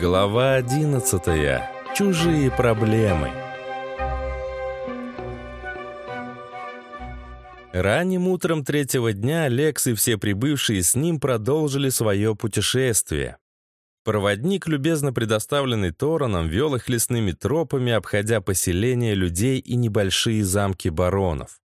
Глава 11. Чужие проблемы. Ранним утром третьего дня Лекс и все прибывшие с ним продолжили свое путешествие. Проводник, любезно предоставленный Тороном, вел их лесными тропами, обходя поселения людей и небольшие замки баронов.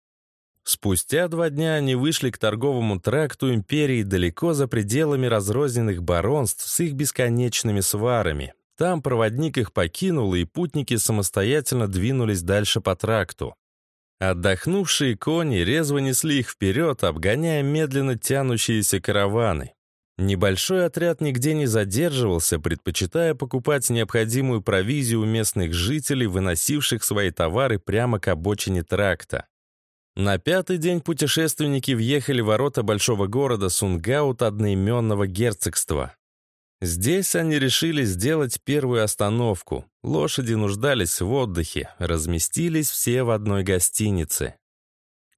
Спустя два дня они вышли к торговому тракту империи далеко за пределами разрозненных баронств с их бесконечными сварами. Там проводник их покинул, и путники самостоятельно двинулись дальше по тракту. Отдохнувшие кони резво несли их вперед, обгоняя медленно тянущиеся караваны. Небольшой отряд нигде не задерживался, предпочитая покупать необходимую провизию у местных жителей, выносивших свои товары прямо к обочине тракта. На пятый день путешественники въехали в ворота большого города Сунгаут одноименного герцогства. Здесь они решили сделать первую остановку. Лошади нуждались в отдыхе, разместились все в одной гостинице.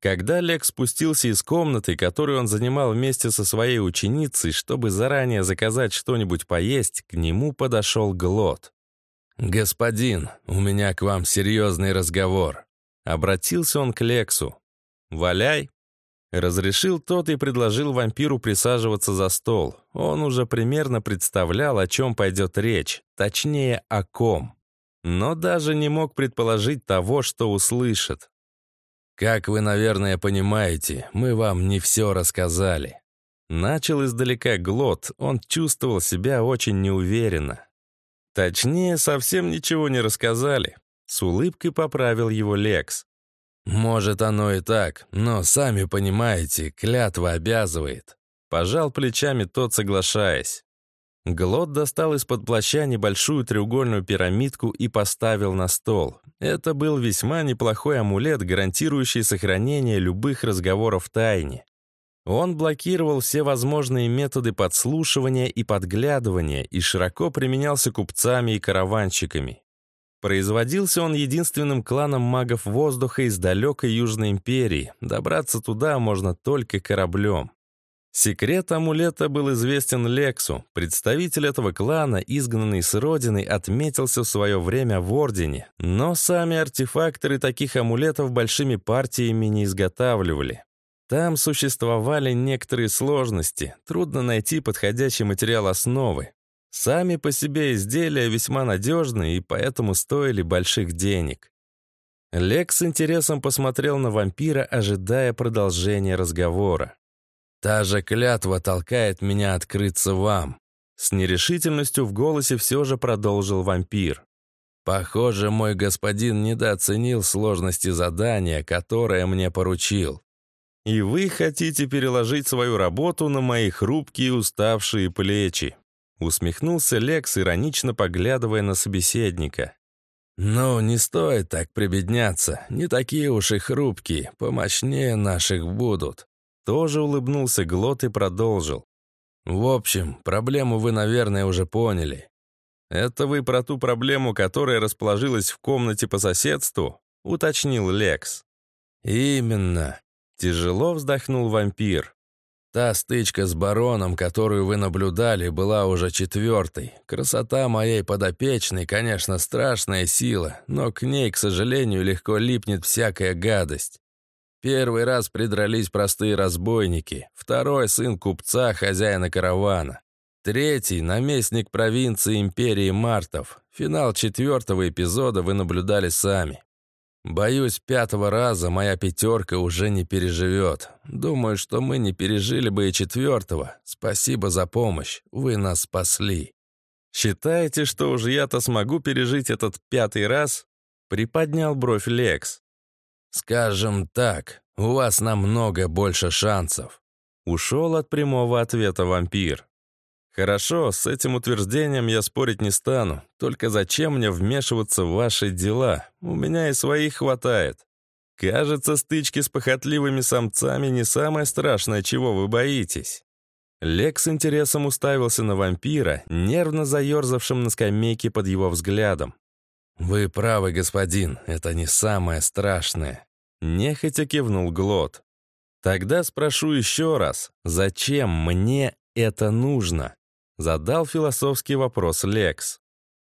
Когда Лек спустился из комнаты, которую он занимал вместе со своей ученицей, чтобы заранее заказать что-нибудь поесть, к нему подошел Глот. «Господин, у меня к вам серьезный разговор», — обратился он к Лексу. «Валяй!» Разрешил тот и предложил вампиру присаживаться за стол. Он уже примерно представлял, о чем пойдет речь, точнее, о ком. Но даже не мог предположить того, что услышит. «Как вы, наверное, понимаете, мы вам не все рассказали». Начал издалека Глот, он чувствовал себя очень неуверенно. Точнее, совсем ничего не рассказали. С улыбкой поправил его Лекс. «Может, оно и так, но, сами понимаете, клятва обязывает». Пожал плечами тот, соглашаясь. Глот достал из-под плаща небольшую треугольную пирамидку и поставил на стол. Это был весьма неплохой амулет, гарантирующий сохранение любых разговоров в тайне. Он блокировал все возможные методы подслушивания и подглядывания и широко применялся купцами и караванщиками. Производился он единственным кланом магов воздуха из далекой Южной империи. Добраться туда можно только кораблем. Секрет амулета был известен Лексу. Представитель этого клана, изгнанный с родины, отметился в свое время в Ордене, но сами артефакторы таких амулетов большими партиями не изготавливали. Там существовали некоторые сложности, трудно найти подходящий материал основы. Сами по себе изделия весьма надежны и поэтому стоили больших денег. Лекс с интересом посмотрел на вампира, ожидая продолжения разговора. «Та же клятва толкает меня открыться вам», с нерешительностью в голосе все же продолжил вампир. «Похоже, мой господин недооценил сложности задания, которое мне поручил. И вы хотите переложить свою работу на мои хрупкие уставшие плечи. Усмехнулся Лекс, иронично поглядывая на собеседника. «Ну, не стоит так прибедняться. Не такие уж и хрупкие, помощнее наших будут». Тоже улыбнулся Глот и продолжил. «В общем, проблему вы, наверное, уже поняли. Это вы про ту проблему, которая расположилась в комнате по соседству?» — уточнил Лекс. «Именно», — тяжело вздохнул вампир. Та стычка с бароном, которую вы наблюдали, была уже четвертой. Красота моей подопечной, конечно, страшная сила, но к ней, к сожалению, легко липнет всякая гадость. Первый раз придрались простые разбойники, второй — сын купца, хозяина каравана. Третий — наместник провинции империи Мартов. Финал четвертого эпизода вы наблюдали сами. Боюсь, пятого раза моя пятерка уже не переживет. Думаю, что мы не пережили бы и четвертого. Спасибо за помощь. Вы нас спасли. Считаете, что уж я-то смогу пережить этот пятый раз? Приподнял бровь Лекс. Скажем так, у вас намного больше шансов. Ушел от прямого ответа вампир. «Хорошо, с этим утверждением я спорить не стану. Только зачем мне вмешиваться в ваши дела? У меня и своих хватает. Кажется, стычки с похотливыми самцами не самое страшное, чего вы боитесь». Лекс с интересом уставился на вампира, нервно заерзавшим на скамейке под его взглядом. «Вы правы, господин, это не самое страшное», — нехотя кивнул Глот. «Тогда спрошу еще раз, зачем мне это нужно?» Задал философский вопрос Лекс.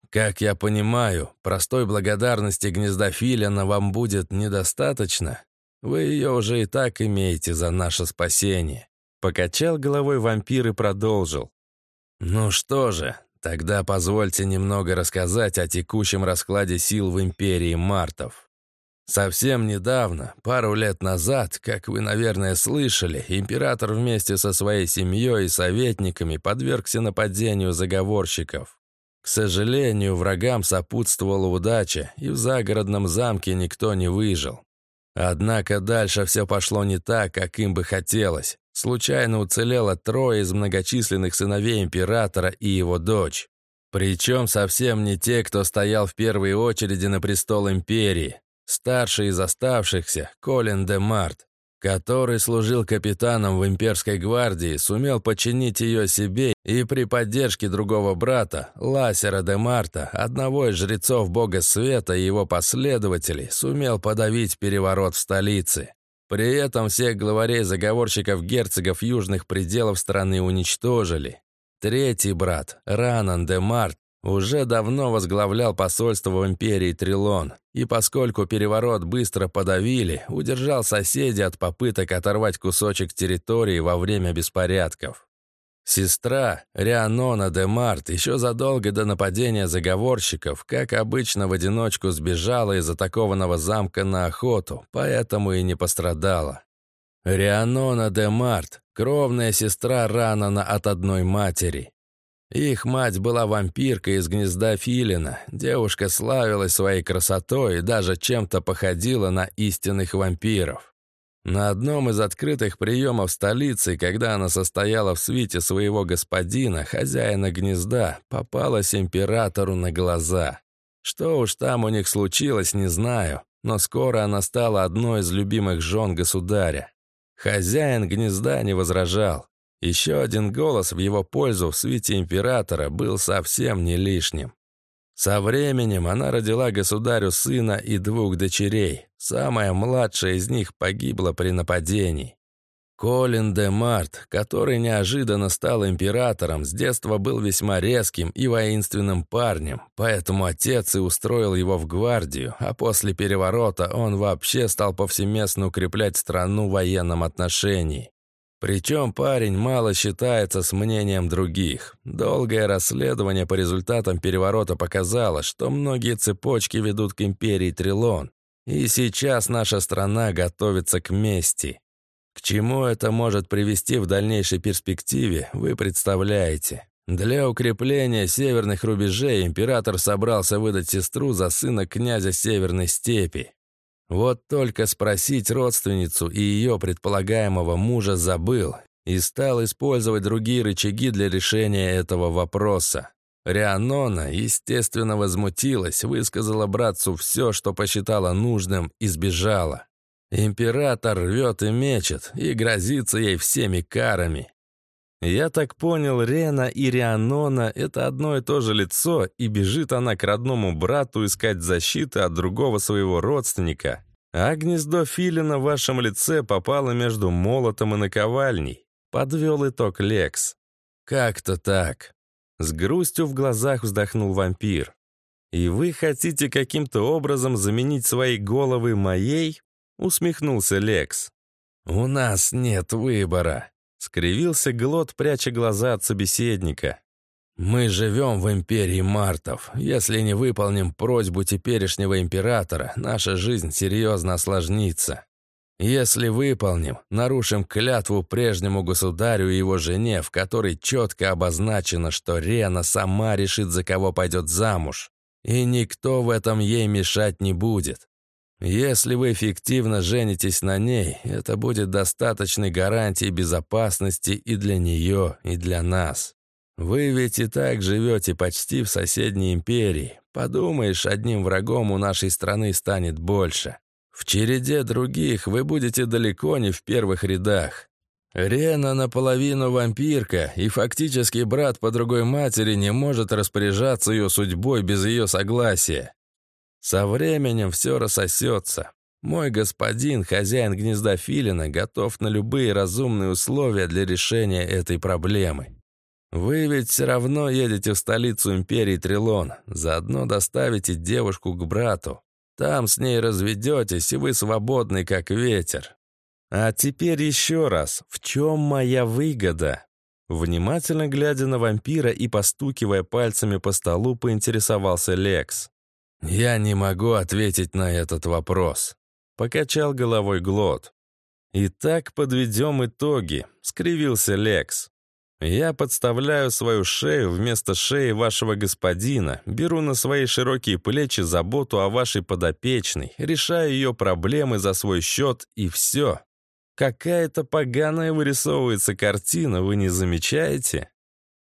Как я понимаю, простой благодарности гнезда Филина вам будет недостаточно. Вы ее уже и так имеете за наше спасение». Покачал головой вампир и продолжил. «Ну что же, тогда позвольте немного рассказать о текущем раскладе сил в Империи Мартов. Совсем недавно, пару лет назад, как вы, наверное, слышали, император вместе со своей семьей и советниками подвергся нападению заговорщиков. К сожалению, врагам сопутствовала удача, и в загородном замке никто не выжил. Однако дальше все пошло не так, как им бы хотелось. Случайно уцелело трое из многочисленных сыновей императора и его дочь. Причем совсем не те, кто стоял в первой очереди на престол империи. Старший из оставшихся, Колин де Март, который служил капитаном в имперской гвардии, сумел подчинить ее себе и при поддержке другого брата, Ласера де Марта, одного из жрецов бога света и его последователей, сумел подавить переворот в столице. При этом всех главарей заговорщиков-герцогов южных пределов страны уничтожили. Третий брат, Ранан де Март, уже давно возглавлял посольство в империи Трилон, и поскольку переворот быстро подавили, удержал соседей от попыток оторвать кусочек территории во время беспорядков. Сестра Рианона де Март еще задолго до нападения заговорщиков, как обычно, в одиночку сбежала из атакованного замка на охоту, поэтому и не пострадала. Рианона де Март – кровная сестра Ранана от одной матери. Их мать была вампиркой из гнезда Филина. Девушка славилась своей красотой и даже чем-то походила на истинных вампиров. На одном из открытых приемов столицы, когда она состояла в свите своего господина, хозяина гнезда, попалась императору на глаза. Что уж там у них случилось, не знаю, но скоро она стала одной из любимых жен государя. Хозяин гнезда не возражал. Еще один голос в его пользу в свете императора был совсем не лишним. Со временем она родила государю сына и двух дочерей. Самая младшая из них погибла при нападении. Колин де Март, который неожиданно стал императором, с детства был весьма резким и воинственным парнем, поэтому отец и устроил его в гвардию, а после переворота он вообще стал повсеместно укреплять страну в военном отношении. Причем парень мало считается с мнением других. Долгое расследование по результатам переворота показало, что многие цепочки ведут к империи Трилон. И сейчас наша страна готовится к мести. К чему это может привести в дальнейшей перспективе, вы представляете. Для укрепления северных рубежей император собрался выдать сестру за сына князя Северной степи. Вот только спросить родственницу и ее предполагаемого мужа забыл и стал использовать другие рычаги для решения этого вопроса. Рианона, естественно, возмутилась, высказала братцу все, что посчитала нужным, и сбежала. Император рвет и мечет, и грозится ей всеми карами. Я так понял, Рена и Рианона — это одно и то же лицо, и бежит она к родному брату искать защиты от другого своего родственника. А гнездо филина в вашем лице попало между молотом и наковальней. Подвел итог Лекс. Как-то так. С грустью в глазах вздохнул вампир. «И вы хотите каким-то образом заменить свои головы моей?» Усмехнулся Лекс. «У нас нет выбора», Скривился Глот, пряча глаза от собеседника. «Мы живем в империи Мартов. Если не выполним просьбу теперешнего императора, наша жизнь серьезно осложнится. Если выполним, нарушим клятву прежнему государю и его жене, в которой четко обозначено, что Рена сама решит, за кого пойдет замуж, и никто в этом ей мешать не будет. Если вы эффективно женитесь на ней, это будет достаточной гарантией безопасности и для нее, и для нас. Вы ведь и так живете почти в соседней империи. Подумаешь, одним врагом у нашей страны станет больше. В череде других вы будете далеко не в первых рядах. Рена наполовину вампирка, и фактически брат по другой матери не может распоряжаться ее судьбой без ее согласия. Со временем все рассосется. Мой господин, хозяин гнезда Филина, готов на любые разумные условия для решения этой проблемы. «Вы ведь все равно едете в столицу империи Трилон, заодно доставите девушку к брату. Там с ней разведетесь, и вы свободны, как ветер. А теперь еще раз, в чем моя выгода?» Внимательно глядя на вампира и постукивая пальцами по столу, поинтересовался Лекс. «Я не могу ответить на этот вопрос», — покачал головой Глот. «Итак, подведем итоги», — скривился Лекс. «Я подставляю свою шею вместо шеи вашего господина, беру на свои широкие плечи заботу о вашей подопечной, решаю ее проблемы за свой счет и все. Какая-то поганая вырисовывается картина, вы не замечаете?»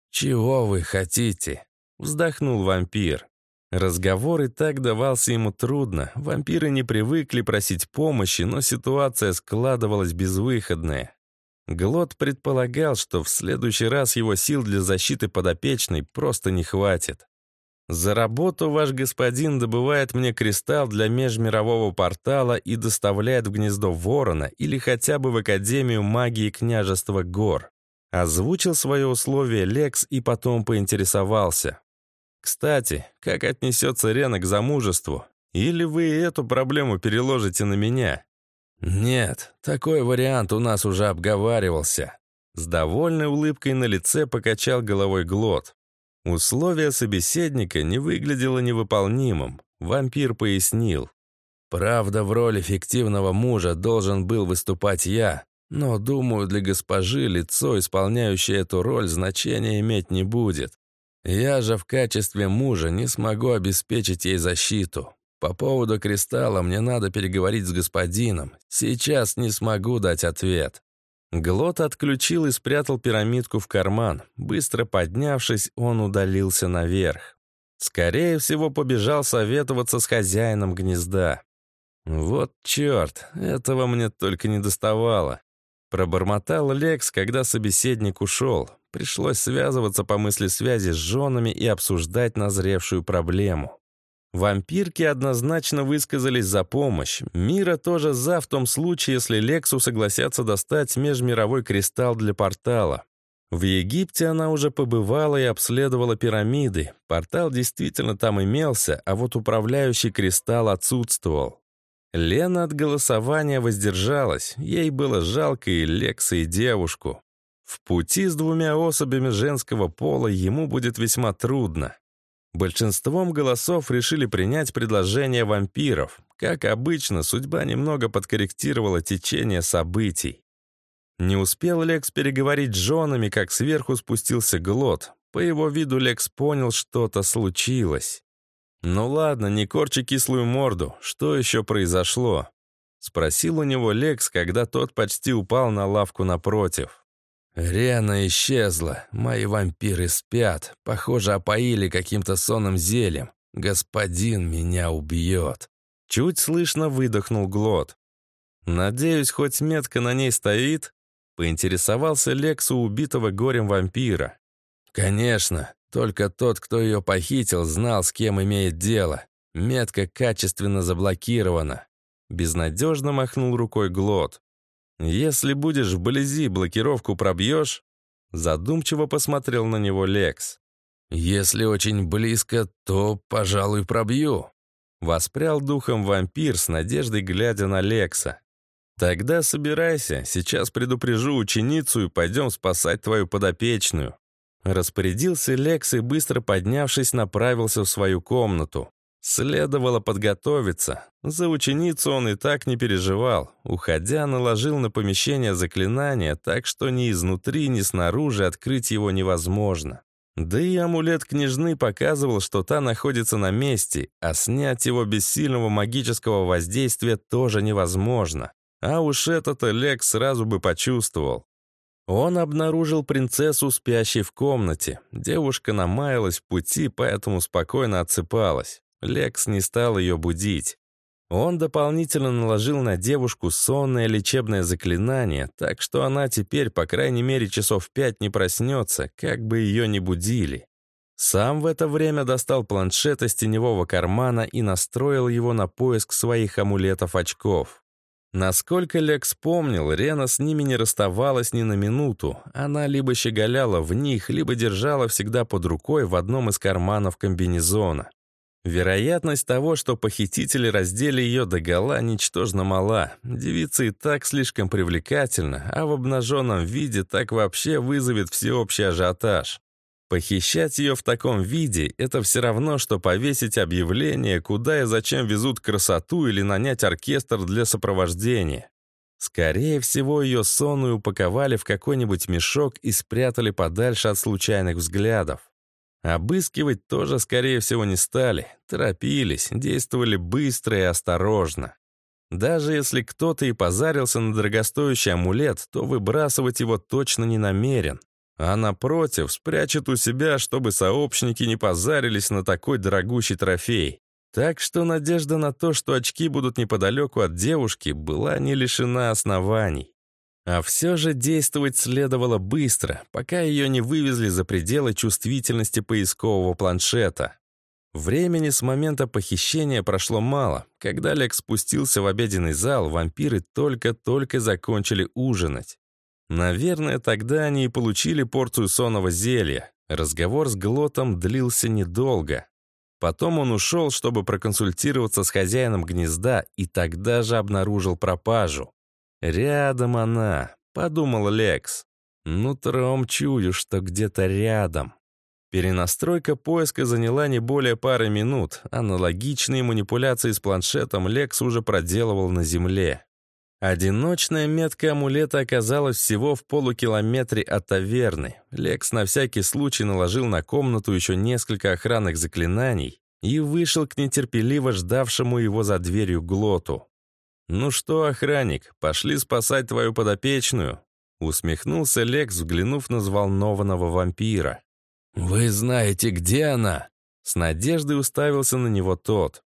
«Чего вы хотите?» — вздохнул вампир. Разговор и так давался ему трудно. Вампиры не привыкли просить помощи, но ситуация складывалась безвыходная. Глот предполагал, что в следующий раз его сил для защиты подопечной просто не хватит. За работу ваш господин добывает мне кристалл для межмирового портала и доставляет в гнездо ворона или хотя бы в Академию магии княжества гор. Озвучил свое условие Лекс и потом поинтересовался. Кстати, как отнесется Рена к замужеству? Или вы эту проблему переложите на меня? Нет, такой вариант у нас уже обговаривался. С довольной улыбкой на лице покачал головой Глот. Условие собеседника не выглядело невыполнимым. Вампир пояснил. «Правда, в роли фиктивного мужа должен был выступать я, но, думаю, для госпожи лицо, исполняющее эту роль, значения иметь не будет. Я же в качестве мужа не смогу обеспечить ей защиту. По поводу кристалла мне надо переговорить с господином. Сейчас не смогу дать ответ». Глот отключил и спрятал пирамидку в карман. Быстро поднявшись, он удалился наверх. Скорее всего, побежал советоваться с хозяином гнезда. «Вот черт, этого мне только не доставало». Пробормотал Лекс, когда собеседник ушел. Пришлось связываться по мысли связи с женами и обсуждать назревшую проблему. Вампирки однозначно высказались за помощь. Мира тоже за в том случае, если Лексу согласятся достать межмировой кристалл для портала. В Египте она уже побывала и обследовала пирамиды. Портал действительно там имелся, а вот управляющий кристалл отсутствовал. Лена от голосования воздержалась. Ей было жалко и Лекса, и девушку. В пути с двумя особями женского пола ему будет весьма трудно. Большинством голосов решили принять предложение вампиров. Как обычно, судьба немного подкорректировала течение событий. Не успел Лекс переговорить с женами, как сверху спустился Глот. По его виду Лекс понял, что-то случилось. «Ну ладно, не корчи кислую морду. Что еще произошло?» Спросил у него Лекс, когда тот почти упал на лавку напротив. Рена исчезла, мои вампиры спят, похоже, опоили каким-то сонным зельем. Господин меня убьет. Чуть слышно выдохнул Глот. Надеюсь, хоть метка на ней стоит? Поинтересовался Лекс у убитого горем вампира. Конечно, только тот, кто ее похитил, знал, с кем имеет дело. Метка качественно заблокирована. Безнадежно махнул рукой Глот. «Если будешь вблизи, блокировку пробьешь?» Задумчиво посмотрел на него Лекс. «Если очень близко, то, пожалуй, пробью». Воспрял духом вампир с надеждой, глядя на Лекса. «Тогда собирайся, сейчас предупрежу ученицу и пойдем спасать твою подопечную». Распорядился Лекс и, быстро поднявшись, направился в свою комнату. Следовало подготовиться. За ученицу он и так не переживал. Уходя, наложил на помещение заклинание, так что ни изнутри, ни снаружи открыть его невозможно. Да и амулет княжны показывал, что та находится на месте, а снять его без сильного магического воздействия тоже невозможно. А уж этот Олег сразу бы почувствовал. Он обнаружил принцессу, спящей в комнате. Девушка намаялась в пути, поэтому спокойно отсыпалась. Лекс не стал ее будить. Он дополнительно наложил на девушку сонное лечебное заклинание, так что она теперь, по крайней мере, часов пять не проснется, как бы ее ни будили. Сам в это время достал планшет из теневого кармана и настроил его на поиск своих амулетов-очков. Насколько Лекс помнил, Рена с ними не расставалась ни на минуту. Она либо щеголяла в них, либо держала всегда под рукой в одном из карманов комбинезона. Вероятность того, что похитители раздели ее догола, ничтожно мала. Девица и так слишком привлекательна, а в обнаженном виде так вообще вызовет всеобщий ажиотаж. Похищать ее в таком виде – это все равно, что повесить объявление, куда и зачем везут красоту или нанять оркестр для сопровождения. Скорее всего, ее сонную упаковали в какой-нибудь мешок и спрятали подальше от случайных взглядов. Обыскивать тоже, скорее всего, не стали. Торопились, действовали быстро и осторожно. Даже если кто-то и позарился на дорогостоящий амулет, то выбрасывать его точно не намерен а напротив спрячет у себя, чтобы сообщники не позарились на такой дорогущий трофей. Так что надежда на то, что очки будут неподалеку от девушки, была не лишена оснований. А все же действовать следовало быстро, пока ее не вывезли за пределы чувствительности поискового планшета. Времени с момента похищения прошло мало. Когда Олег спустился в обеденный зал, вампиры только-только закончили ужинать. Наверное, тогда они и получили порцию сонного зелья. Разговор с Глотом длился недолго. Потом он ушел, чтобы проконсультироваться с хозяином гнезда, и тогда же обнаружил пропажу. «Рядом она», — подумал Лекс. «Нутром чую, что где-то рядом». Перенастройка поиска заняла не более пары минут. Аналогичные манипуляции с планшетом Лекс уже проделывал на Земле. Одиночная метка амулета оказалась всего в полукилометре от таверны. Лекс на всякий случай наложил на комнату еще несколько охранных заклинаний и вышел к нетерпеливо ждавшему его за дверью глоту. «Ну что, охранник, пошли спасать твою подопечную?» Усмехнулся Лекс, взглянув на взволнованного вампира. «Вы знаете, где она?» С надеждой уставился на него тот.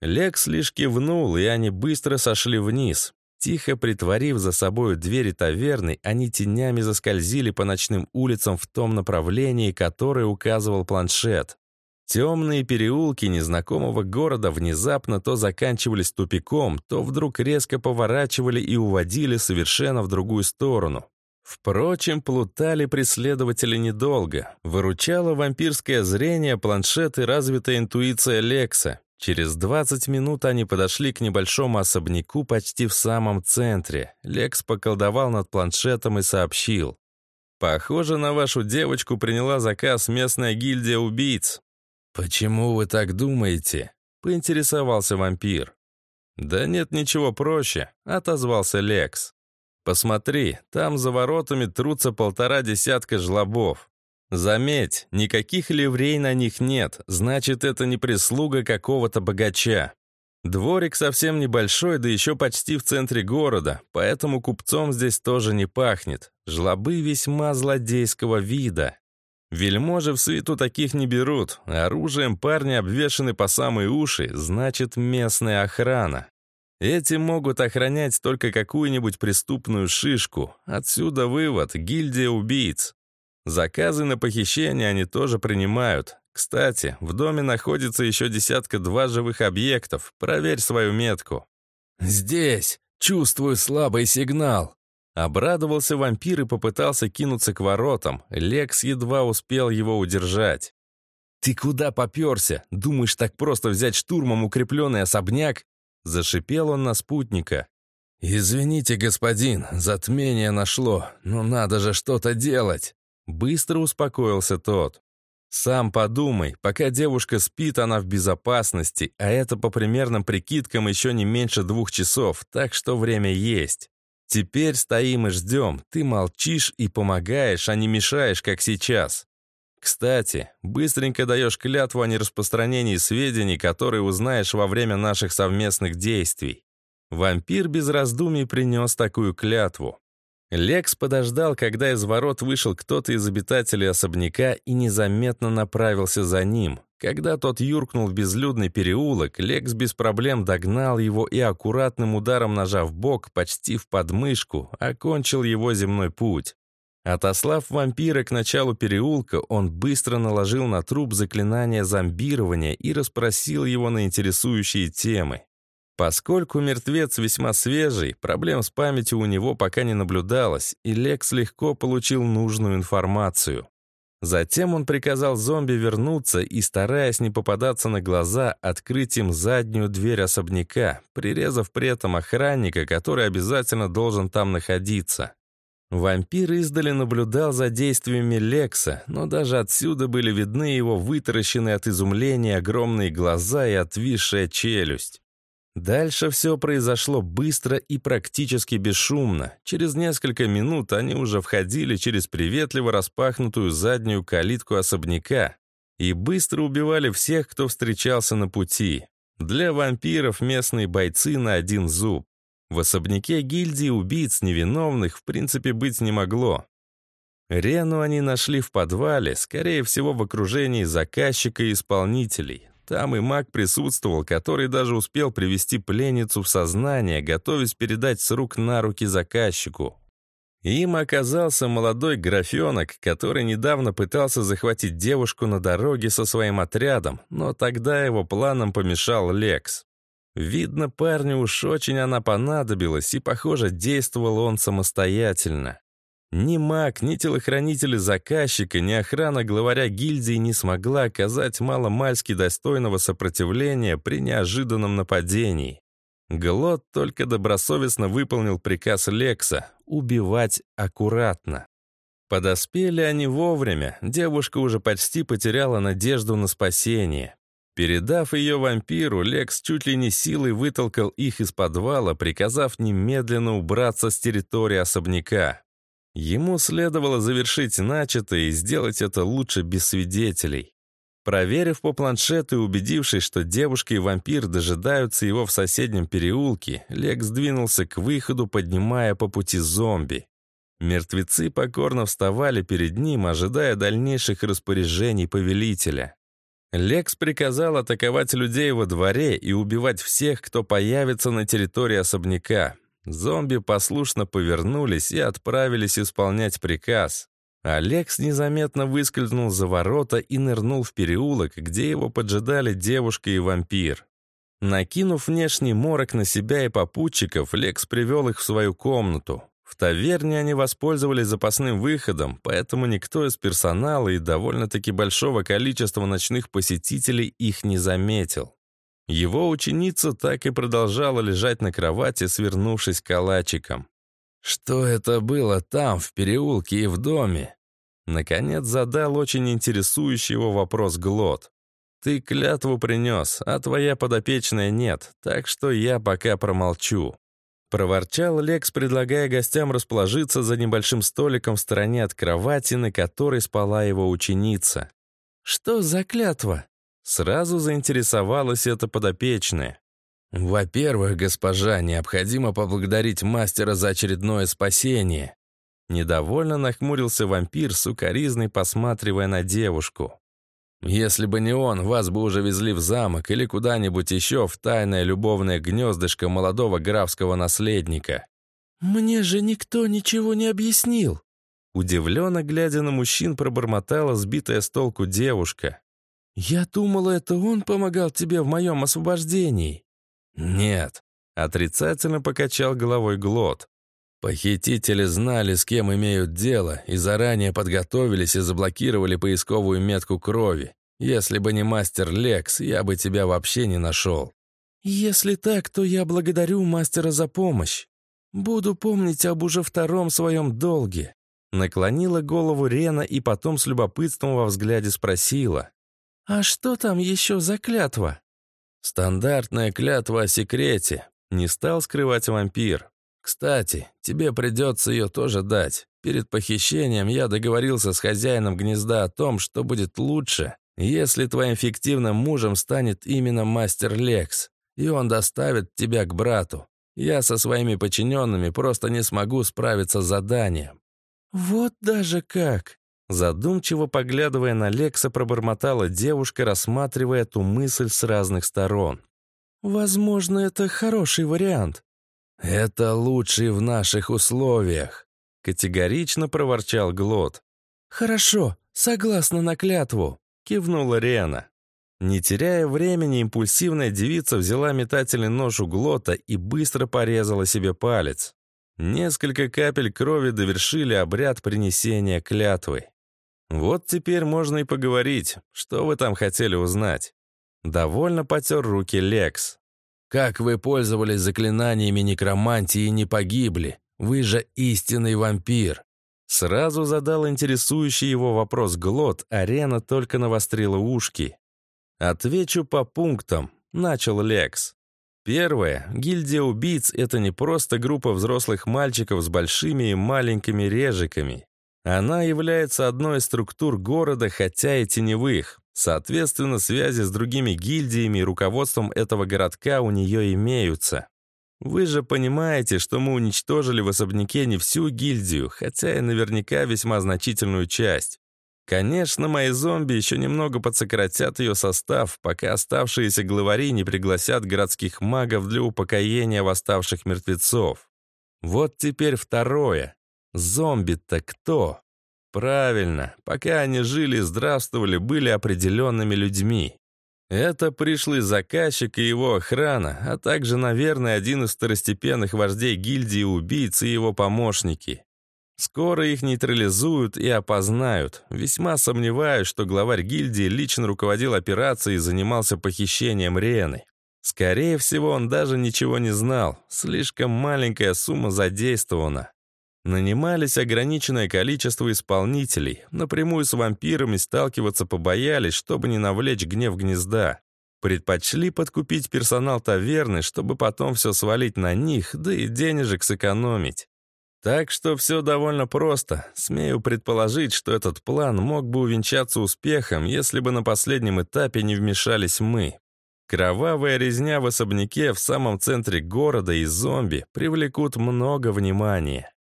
Лекс лишь кивнул, и они быстро сошли вниз. Тихо притворив за собою двери таверны, они тенями заскользили по ночным улицам в том направлении, которое указывал планшет. Темные переулки незнакомого города внезапно то заканчивались тупиком, то вдруг резко поворачивали и уводили совершенно в другую сторону. Впрочем, плутали преследователи недолго. Выручало вампирское зрение, планшет и развитая интуиция Лекса. Через 20 минут они подошли к небольшому особняку почти в самом центре. Лекс поколдовал над планшетом и сообщил. «Похоже, на вашу девочку приняла заказ местная гильдия убийц». «Почему вы так думаете?» — поинтересовался вампир. «Да нет ничего проще», — отозвался Лекс. «Посмотри, там за воротами трутся полтора десятка жлобов. Заметь, никаких ливрей на них нет, значит, это не прислуга какого-то богача. Дворик совсем небольшой, да еще почти в центре города, поэтому купцом здесь тоже не пахнет. Жлобы весьма злодейского вида. Вельможи в свету таких не берут, оружием парни обвешаны по самые уши, значит, местная охрана. Эти могут охранять только какую-нибудь преступную шишку. Отсюда вывод — гильдия убийц. Заказы на похищение они тоже принимают. Кстати, в доме находится еще десятка-два живых объектов. Проверь свою метку». «Здесь! Чувствую слабый сигнал!» Обрадовался вампир и попытался кинуться к воротам. Лекс едва успел его удержать. «Ты куда попёрся? Думаешь, так просто взять штурмом укрепленный особняк?» Зашипел он на спутника. «Извините, господин, затмение нашло, но надо же что-то делать!» Быстро успокоился тот. «Сам подумай, пока девушка спит, она в безопасности, а это по примерным прикидкам еще не меньше двух часов, так что время есть. Теперь стоим и ждем, ты молчишь и помогаешь, а не мешаешь, как сейчас. Кстати, быстренько даешь клятву о нераспространении сведений, которые узнаешь во время наших совместных действий». Вампир без раздумий принес такую клятву. Лекс подождал, когда из ворот вышел кто-то из обитателей особняка и незаметно направился за ним. Когда тот юркнул в безлюдный переулок, Лекс без проблем догнал его и аккуратным ударом ножа в бок, почти в подмышку, окончил его земной путь. Отослав вампира к началу переулка, он быстро наложил на труп заклинание зомбирования и расспросил его на интересующие темы. Поскольку мертвец весьма свежий, проблем с памятью у него пока не наблюдалось, и Лекс легко получил нужную информацию. Затем он приказал зомби вернуться и, стараясь не попадаться на глаза, открыть им заднюю дверь особняка, прирезав при этом охранника, который обязательно должен там находиться. Вампир издали наблюдал за действиями Лекса, но даже отсюда были видны его вытаращенные от изумления огромные глаза и отвисшая челюсть. Дальше все произошло быстро и практически бесшумно. Через несколько минут они уже входили через приветливо распахнутую заднюю калитку особняка и быстро убивали всех, кто встречался на пути. Для вампиров местные бойцы на один зуб. В особняке гильдии убийц невиновных в принципе быть не могло. Рену они нашли в подвале, скорее всего, в окружении заказчика и исполнителей. Там и маг присутствовал, который даже успел привести пленницу в сознание, готовясь передать с рук на руки заказчику. Им оказался молодой графенок, который недавно пытался захватить девушку на дороге со своим отрядом, но тогда его планам помешал Лекс. Видно, парню уж очень она понадобилась, и, похоже, действовал он самостоятельно. Ни маг, ни телохранители заказчика, ни охрана главаря гильдии не смогла оказать маломальски достойного сопротивления при неожиданном нападении. Глот только добросовестно выполнил приказ Лекса — убивать аккуратно. Подоспели они вовремя, девушка уже почти потеряла надежду на спасение. Передав ее вампиру, Лекс чуть ли не силой вытолкал их из подвала, приказав немедленно убраться с территории особняка. Ему следовало завершить начатое и сделать это лучше без свидетелей. Проверив по планшету и убедившись, что девушка и вампир дожидаются его в соседнем переулке, Лекс двинулся к выходу, поднимая по пути зомби. Мертвецы покорно вставали перед ним, ожидая дальнейших распоряжений повелителя. Лекс приказал атаковать людей во дворе и убивать всех, кто появится на территории особняка. Зомби послушно повернулись и отправились исполнять приказ. Алекс незаметно выскользнул за ворота и нырнул в переулок, где его поджидали девушка и вампир. Накинув внешний морок на себя и попутчиков, Лекс привел их в свою комнату. В таверне они воспользовались запасным выходом, поэтому никто из персонала и довольно-таки большого количества ночных посетителей их не заметил. Его ученица так и продолжала лежать на кровати, свернувшись калачиком. «Что это было там, в переулке и в доме?» Наконец задал очень интересующий его вопрос Глот. «Ты клятву принес, а твоя подопечная нет, так что я пока промолчу». Проворчал Лекс, предлагая гостям расположиться за небольшим столиком в стороне от кровати, на которой спала его ученица. «Что за клятва?» Сразу заинтересовалась эта подопечная. «Во-первых, госпожа, необходимо поблагодарить мастера за очередное спасение». Недовольно нахмурился вампир, сукоризной посматривая на девушку. «Если бы не он, вас бы уже везли в замок или куда-нибудь еще в тайное любовное гнездышко молодого графского наследника». «Мне же никто ничего не объяснил». Удивленно глядя на мужчин, пробормотала сбитая с толку девушка. «Я думала, это он помогал тебе в моем освобождении». «Нет», — отрицательно покачал головой Глот. «Похитители знали, с кем имеют дело, и заранее подготовились и заблокировали поисковую метку крови. Если бы не мастер Лекс, я бы тебя вообще не нашел». «Если так, то я благодарю мастера за помощь. Буду помнить об уже втором своем долге». Наклонила голову Рена и потом с любопытством во взгляде спросила. «А что там еще за клятва?» «Стандартная клятва о секрете», — не стал скрывать вампир. «Кстати, тебе придется ее тоже дать. Перед похищением я договорился с хозяином гнезда о том, что будет лучше, если твоим фиктивным мужем станет именно мастер Лекс, и он доставит тебя к брату. Я со своими подчиненными просто не смогу справиться с заданием». «Вот даже как!» Задумчиво поглядывая на Лекса, пробормотала девушка, рассматривая эту мысль с разных сторон. «Возможно, это хороший вариант». «Это лучший в наших условиях», — категорично проворчал Глот. «Хорошо, согласна на клятву», — кивнула Рена. Не теряя времени, импульсивная девица взяла метательный нож у глота и быстро порезала себе палец. Несколько капель крови довершили обряд принесения клятвы. Вот теперь можно и поговорить. Что вы там хотели узнать? Довольно потер руки Лекс. «Как вы пользовались заклинаниями некромантии и не погибли? Вы же истинный вампир!» Сразу задал интересующий его вопрос Глот, арена только навострила ушки. «Отвечу по пунктам», — начал Лекс. Первое. Гильдия убийц — это не просто группа взрослых мальчиков с большими и маленькими режиками. Она является одной из структур города, хотя и теневых. Соответственно, связи с другими гильдиями и руководством этого городка у нее имеются. Вы же понимаете, что мы уничтожили в особняке не всю гильдию, хотя и наверняка весьма значительную часть. Конечно, мои зомби еще немного подсократят ее состав, пока оставшиеся главари не пригласят городских магов для упокоения восставших мертвецов. Вот теперь второе. Зомби-то кто? Правильно, пока они жили здравствовали, были определенными людьми. Это пришлый заказчик и его охрана, а также, наверное, один из второстепенных вождей гильдии убийц и его помощники. Скоро их нейтрализуют и опознают. Весьма сомневаюсь, что главарь гильдии лично руководил операцией и занимался похищением Рены. Скорее всего, он даже ничего не знал. Слишком маленькая сумма задействована. Нанимались ограниченное количество исполнителей. Напрямую с вампирами сталкиваться побоялись, чтобы не навлечь гнев гнезда. Предпочли подкупить персонал таверны, чтобы потом все свалить на них, да и денежек сэкономить. Так что все довольно просто. Смею предположить, что этот план мог бы увенчаться успехом, если бы на последнем этапе не вмешались мы. Кровавая резня в особняке в самом центре города и зомби привлекут много внимания.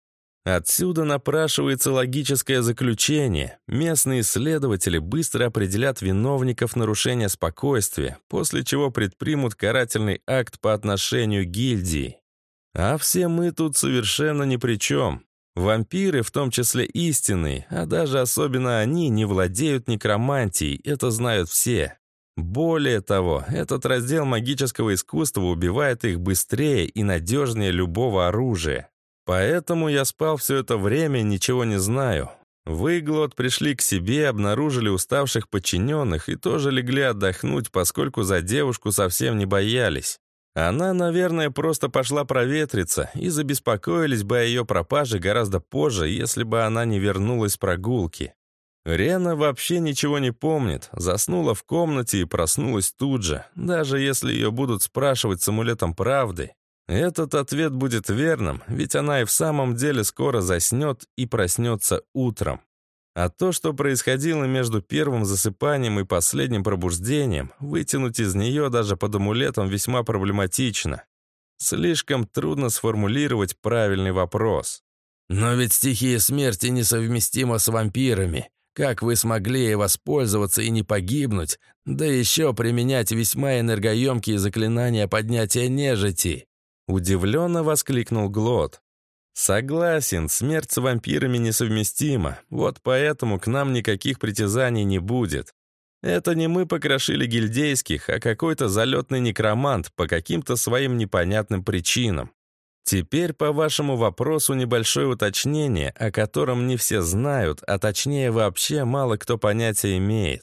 Отсюда напрашивается логическое заключение. Местные следователи быстро определят виновников нарушения спокойствия, после чего предпримут карательный акт по отношению к гильдии. А все мы тут совершенно ни при чем. Вампиры, в том числе истинные, а даже особенно они, не владеют некромантией, это знают все. Более того, этот раздел магического искусства убивает их быстрее и надежнее любого оружия. Поэтому я спал все это время, ничего не знаю. Вы, Глот, пришли к себе, обнаружили уставших подчиненных и тоже легли отдохнуть, поскольку за девушку совсем не боялись. Она, наверное, просто пошла проветриться, и забеспокоились бы о ее пропаже гораздо позже, если бы она не вернулась с прогулки. Рена вообще ничего не помнит, заснула в комнате и проснулась тут же. Даже если ее будут спрашивать с амулетом правды, этот ответ будет верным, ведь она и в самом деле скоро заснет и проснется утром. А то, что происходило между первым засыпанием и последним пробуждением, вытянуть из нее даже под амулетом весьма проблематично. Слишком трудно сформулировать правильный вопрос. «Но ведь стихия смерти несовместима с вампирами. Как вы смогли ей воспользоваться и не погибнуть, да еще применять весьма энергоемкие заклинания поднятия нежити?» Удивленно воскликнул Глот. «Согласен, смерть с вампирами несовместима, вот поэтому к нам никаких притязаний не будет. Это не мы покрошили гильдейских, а какой-то залетный некромант по каким-то своим непонятным причинам. Теперь по вашему вопросу небольшое уточнение, о котором не все знают, а точнее вообще мало кто понятия имеет.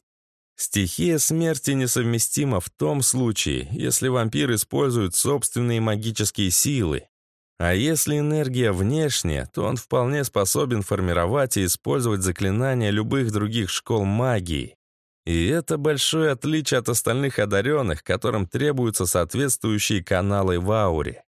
Стихия смерти несовместима в том случае, если вампир использует собственные магические силы, а если энергия внешняя, то он вполне способен формировать и использовать заклинания любых других школ магии. И это большое отличие от остальных одаренных, которым требуются соответствующие каналы в ауре.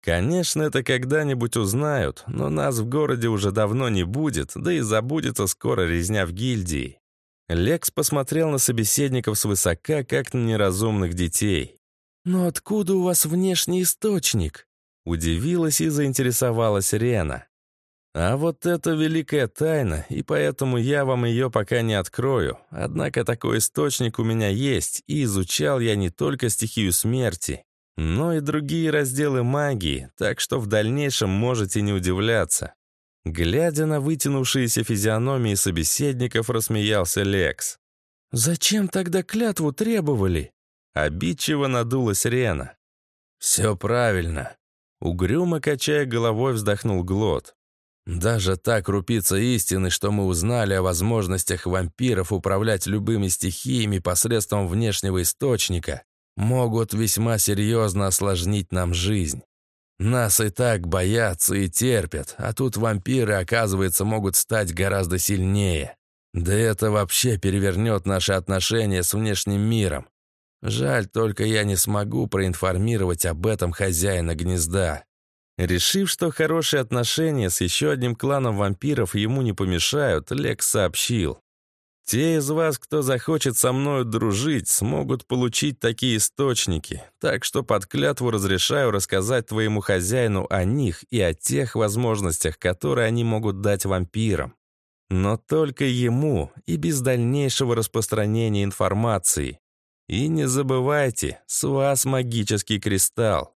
Конечно, это когда-нибудь узнают, но нас в городе уже давно не будет, да и забудется скоро резня в гильдии. Лекс посмотрел на собеседников свысока, как на неразумных детей. «Но откуда у вас внешний источник?» Удивилась и заинтересовалась Рена. А вот это великая тайна, и поэтому я вам ее пока не открою. Однако такой источник у меня есть, и изучал я не только стихию смерти, но и другие разделы магии, так что в дальнейшем можете не удивляться. Глядя на вытянувшиеся физиономии собеседников, рассмеялся Лекс. «Зачем тогда клятву требовали?» Обидчиво надулась Рена. «Все правильно», — угрюмо качая головой вздохнул Глот. «Даже та крупица истины, что мы узнали о возможностях вампиров управлять любыми стихиями посредством внешнего источника, могут весьма серьезно осложнить нам жизнь. Нас и так боятся и терпят, а тут вампиры, оказывается, могут стать гораздо сильнее. Да это вообще перевернет наши отношения с внешним миром. Жаль, только я не смогу проинформировать об этом хозяина гнезда. Решив, что хорошие отношения с еще одним кланом вампиров ему не помешают, Лекс сообщил. Те из вас, кто захочет со мною дружить, смогут получить такие источники, так что под клятву разрешаю рассказать твоему хозяину о них и о тех возможностях, которые они могут дать вампирам. Но только ему и без дальнейшего распространения информации. И не забывайте, с вас магический кристалл.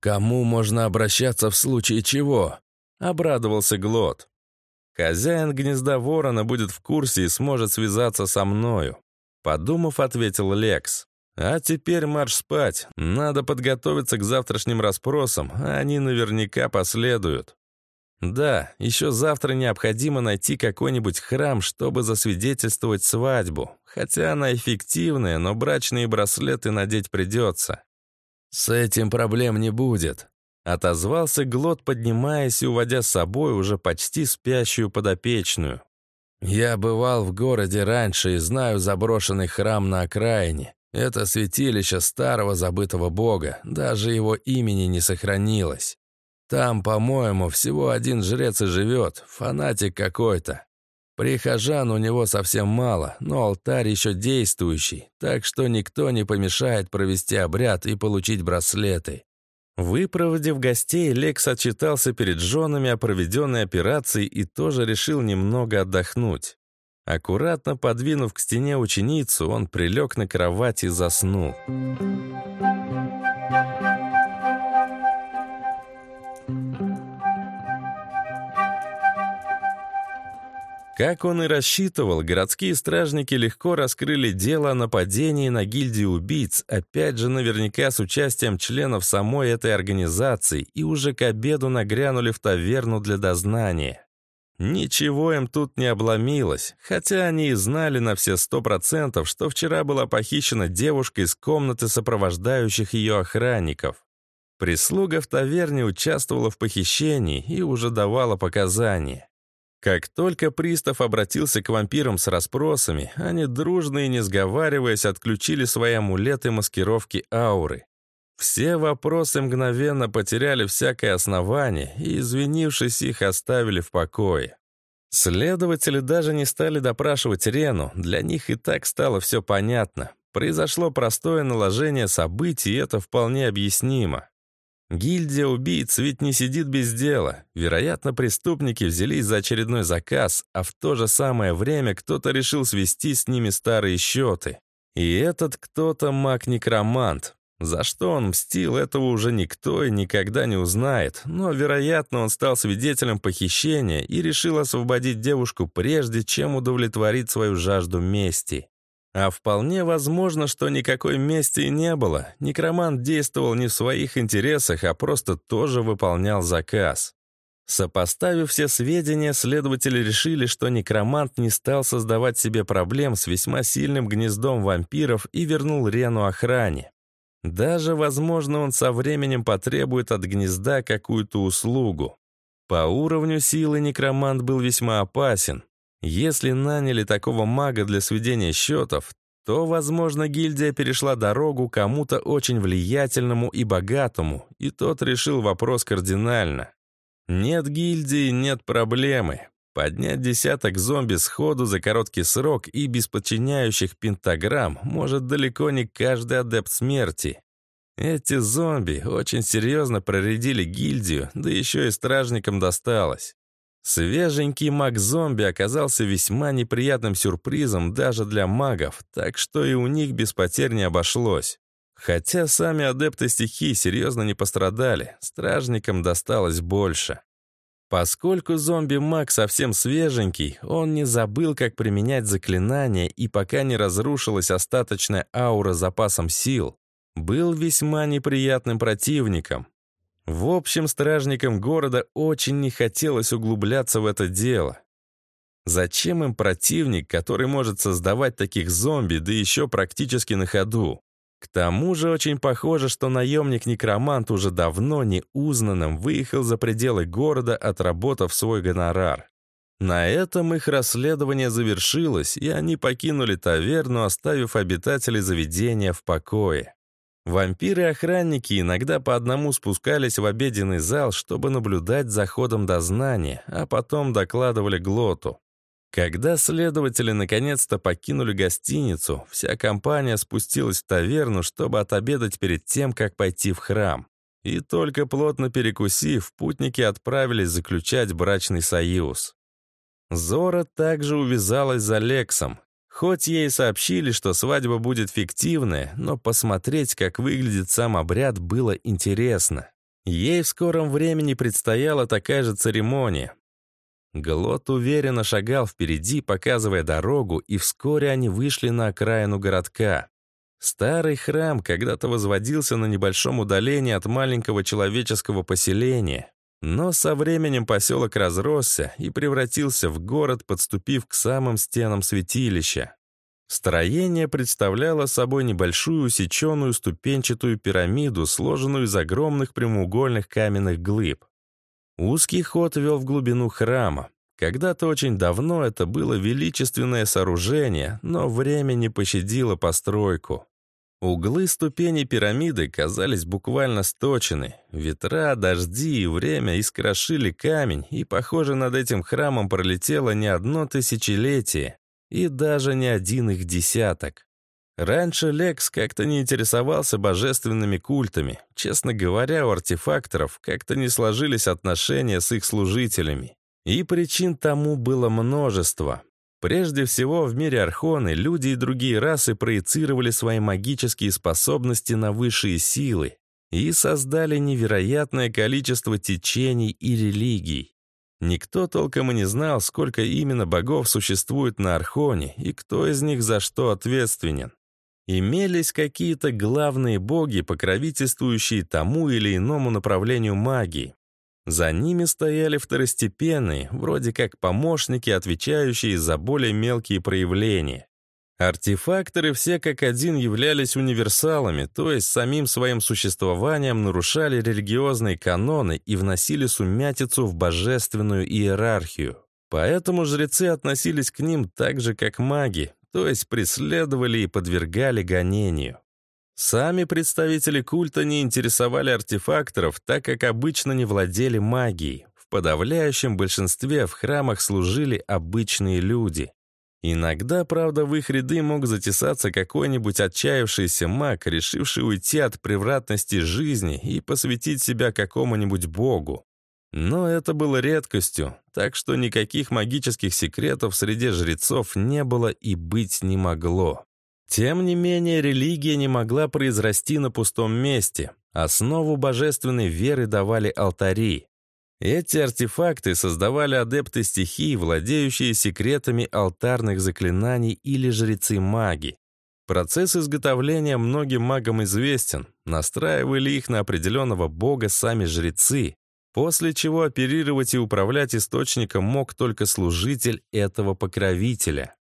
Кому можно обращаться в случае чего? Обрадовался Глот. Хозяин гнезда ворона будет в курсе и сможет связаться со мною. Подумав, ответил Лекс. А теперь марш спать. Надо подготовиться к завтрашним расспросам, они наверняка последуют. Да, еще завтра необходимо найти какой-нибудь храм, чтобы засвидетельствовать свадьбу. Хотя она эффективная, но брачные браслеты надеть придется. С этим проблем не будет. Отозвался Глот, поднимаясь и уводя с собой уже почти спящую подопечную. «Я бывал в городе раньше и знаю заброшенный храм на окраине. Это святилище старого забытого бога, даже его имени не сохранилось. Там, по-моему, всего один жрец и живет, фанатик какой-то. Прихожан у него совсем мало, но алтарь еще действующий, так что никто не помешает провести обряд и получить браслеты. Выпроводив гостей, Лекс отчитался перед женами о проведенной операции и тоже решил немного отдохнуть. Аккуратно подвинув к стене ученицу, он прилег на кровать и заснул. Как он и рассчитывал, городские стражники легко раскрыли дело о нападении на гильдию убийц, опять же наверняка с участием членов самой этой организации, и уже к обеду нагрянули в таверну для дознания. Ничего им тут не обломилось, хотя они и знали на все сто процентов, что вчера была похищена девушка из комнаты сопровождающих ее охранников. Прислуга в таверне участвовала в похищении и уже давала показания. Как только пристав обратился к вампирам с расспросами, они дружно и не сговариваясь отключили свои амулеты маскировки ауры. Все вопросы мгновенно потеряли всякое основание и, извинившись, их оставили в покое. Следователи даже не стали допрашивать Рену, для них и так стало все понятно. Произошло простое наложение событий, и это вполне объяснимо. Гильдия убийц ведь не сидит без дела. Вероятно, преступники взялись за очередной заказ, а в то же самое время кто-то решил свести с ними старые счеты. И этот кто-то маг-некромант. За что он мстил, этого уже никто и никогда не узнает, но, вероятно, он стал свидетелем похищения и решил освободить девушку прежде, чем удовлетворить свою жажду мести. А вполне возможно, что никакой мести не было. Некромант действовал не в своих интересах, а просто тоже выполнял заказ. Сопоставив все сведения, следователи решили, что некромант не стал создавать себе проблем с весьма сильным гнездом вампиров и вернул Рену охране. Даже, возможно, он со временем потребует от гнезда какую-то услугу. По уровню силы некромант был весьма опасен, если наняли такого мага для сведения счетов, то, возможно, гильдия перешла дорогу кому-то очень влиятельному и богатому, и тот решил вопрос кардинально. Нет гильдии, нет проблемы. Поднять десяток зомби сходу за короткий срок и без подчиняющих пентаграмм может далеко не каждый адепт смерти. Эти зомби очень серьезно проредили гильдию, да еще и стражникам досталось. Свеженький маг-зомби оказался весьма неприятным сюрпризом даже для магов, так что и у них без потерь не обошлось. Хотя сами адепты стихии серьезно не пострадали, стражникам досталось больше. Поскольку зомби-маг совсем свеженький, он не забыл, как применять заклинания, и пока не разрушилась остаточная аура запасом сил, был весьма неприятным противником. В общем, стражникам города очень не хотелось углубляться в это дело. Зачем им противник, который может создавать таких зомби, да еще практически на ходу? К тому же очень похоже, что наемник-некромант уже давно неузнанным выехал за пределы города, отработав свой гонорар. На этом их расследование завершилось, и они покинули таверну, оставив обитателей заведения в покое. Вампиры-охранники иногда по одному спускались в обеденный зал, чтобы наблюдать за ходом дознания, а потом докладывали Глоту. Когда следователи наконец-то покинули гостиницу, вся компания спустилась в таверну, чтобы отобедать перед тем, как пойти в храм. И только плотно перекусив, путники отправились заключать брачный союз. Зора также увязалась за Лексом. Хоть ей сообщили, что свадьба будет фиктивная, но посмотреть, как выглядит сам обряд, было интересно. Ей в скором времени предстояла такая же церемония, Глот уверенно шагал впереди, показывая дорогу, и вскоре они вышли на окраину городка. Старый храм когда-то возводился на небольшом удалении от маленького человеческого поселения, но со временем поселок разросся и превратился в город, подступив к самым стенам святилища. Строение представляло собой небольшую усеченную ступенчатую пирамиду, сложенную из огромных прямоугольных каменных глыб. Узкий ход вел в глубину храма. Когда-то очень давно это было величественное сооружение, но время не пощадило постройку. Углы ступеней пирамиды казались буквально сточены. Ветра, дожди и время искрошили камень, и, похоже, над этим храмом пролетело не одно тысячелетие, и даже не один их десяток. Раньше Лекс как-то не интересовался божественными культами. Честно говоря, у артефакторов как-то не сложились отношения с их служителями. И причин тому было множество. Прежде всего, в мире Архоны люди и другие расы проецировали свои магические способности на высшие силы и создали невероятное количество течений и религий. Никто толком и не знал, сколько именно богов существует на Архоне и кто из них за что ответственен. Имелись какие-то главные боги, покровительствующие тому или иному направлению магии. За ними стояли второстепенные, вроде как помощники, отвечающие за более мелкие проявления. Артефакторы все как один являлись универсалами, то есть самим своим существованием нарушали религиозные каноны и вносили сумятицу в божественную иерархию. Поэтому жрецы относились к ним так же, как маги, то есть преследовали и подвергали гонению. Сами представители культа не интересовали артефакторов, так как обычно не владели магией. В подавляющем большинстве в храмах служили обычные люди. Иногда, правда, в их ряды мог затесаться какой-нибудь отчаявшийся маг, решивший уйти от превратности жизни и посвятить себя какому-нибудь богу. Но это было редкостью, так что никаких магических секретов среди жрецов не было и быть не могло. Тем не менее, религия не могла произрасти на пустом месте. Основу божественной веры давали алтари. Эти артефакты создавали адепты стихий, владеющие секретами алтарных заклинаний или жрецы-маги. Процесс изготовления многим магам известен. Настраивали их на определенного бога сами жрецы, После чего оперировать и управлять источником мог только служитель этого покровителя.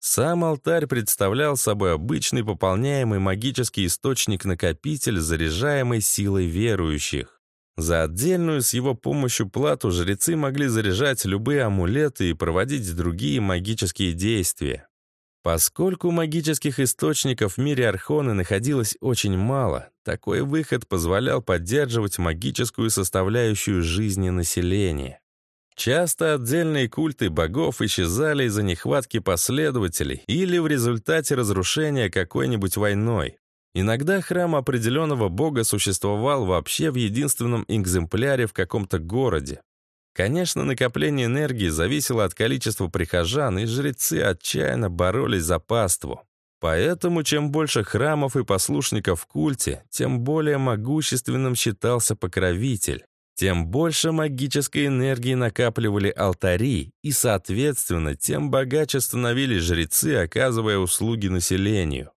Сам алтарь представлял собой обычный пополняемый магический источник-накопитель, заряжаемый силой верующих. За отдельную с его помощью плату жрецы могли заряжать любые амулеты и проводить другие магические действия. Поскольку магических источников в мире Архоны находилось очень мало, такой выход позволял поддерживать магическую составляющую жизни населения. Часто отдельные культы богов исчезали из-за нехватки последователей или в результате разрушения какой-нибудь войной. Иногда храм определенного бога существовал вообще в единственном экземпляре в каком-то городе, Конечно, накопление энергии зависело от количества прихожан, и жрецы отчаянно боролись за паству. Поэтому чем больше храмов и послушников в культе, тем более могущественным считался покровитель. Тем больше магической энергии накапливали алтари, и, соответственно, тем богаче становились жрецы, оказывая услуги населению.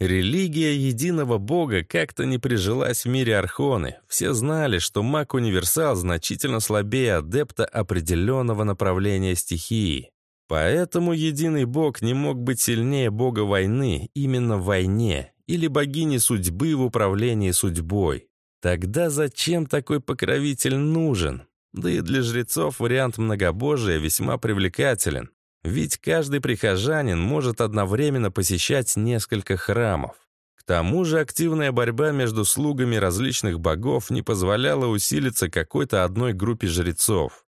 Религия единого бога как-то не прижилась в мире Архоны. Все знали, что маг-универсал значительно слабее адепта определенного направления стихии. Поэтому единый бог не мог быть сильнее бога войны именно в войне или богини судьбы в управлении судьбой. Тогда зачем такой покровитель нужен? Да и для жрецов вариант многобожия весьма привлекателен. Ведь каждый прихожанин может одновременно посещать несколько храмов. К тому же активная борьба между слугами различных богов не позволяла усилиться какой-то одной группе жрецов.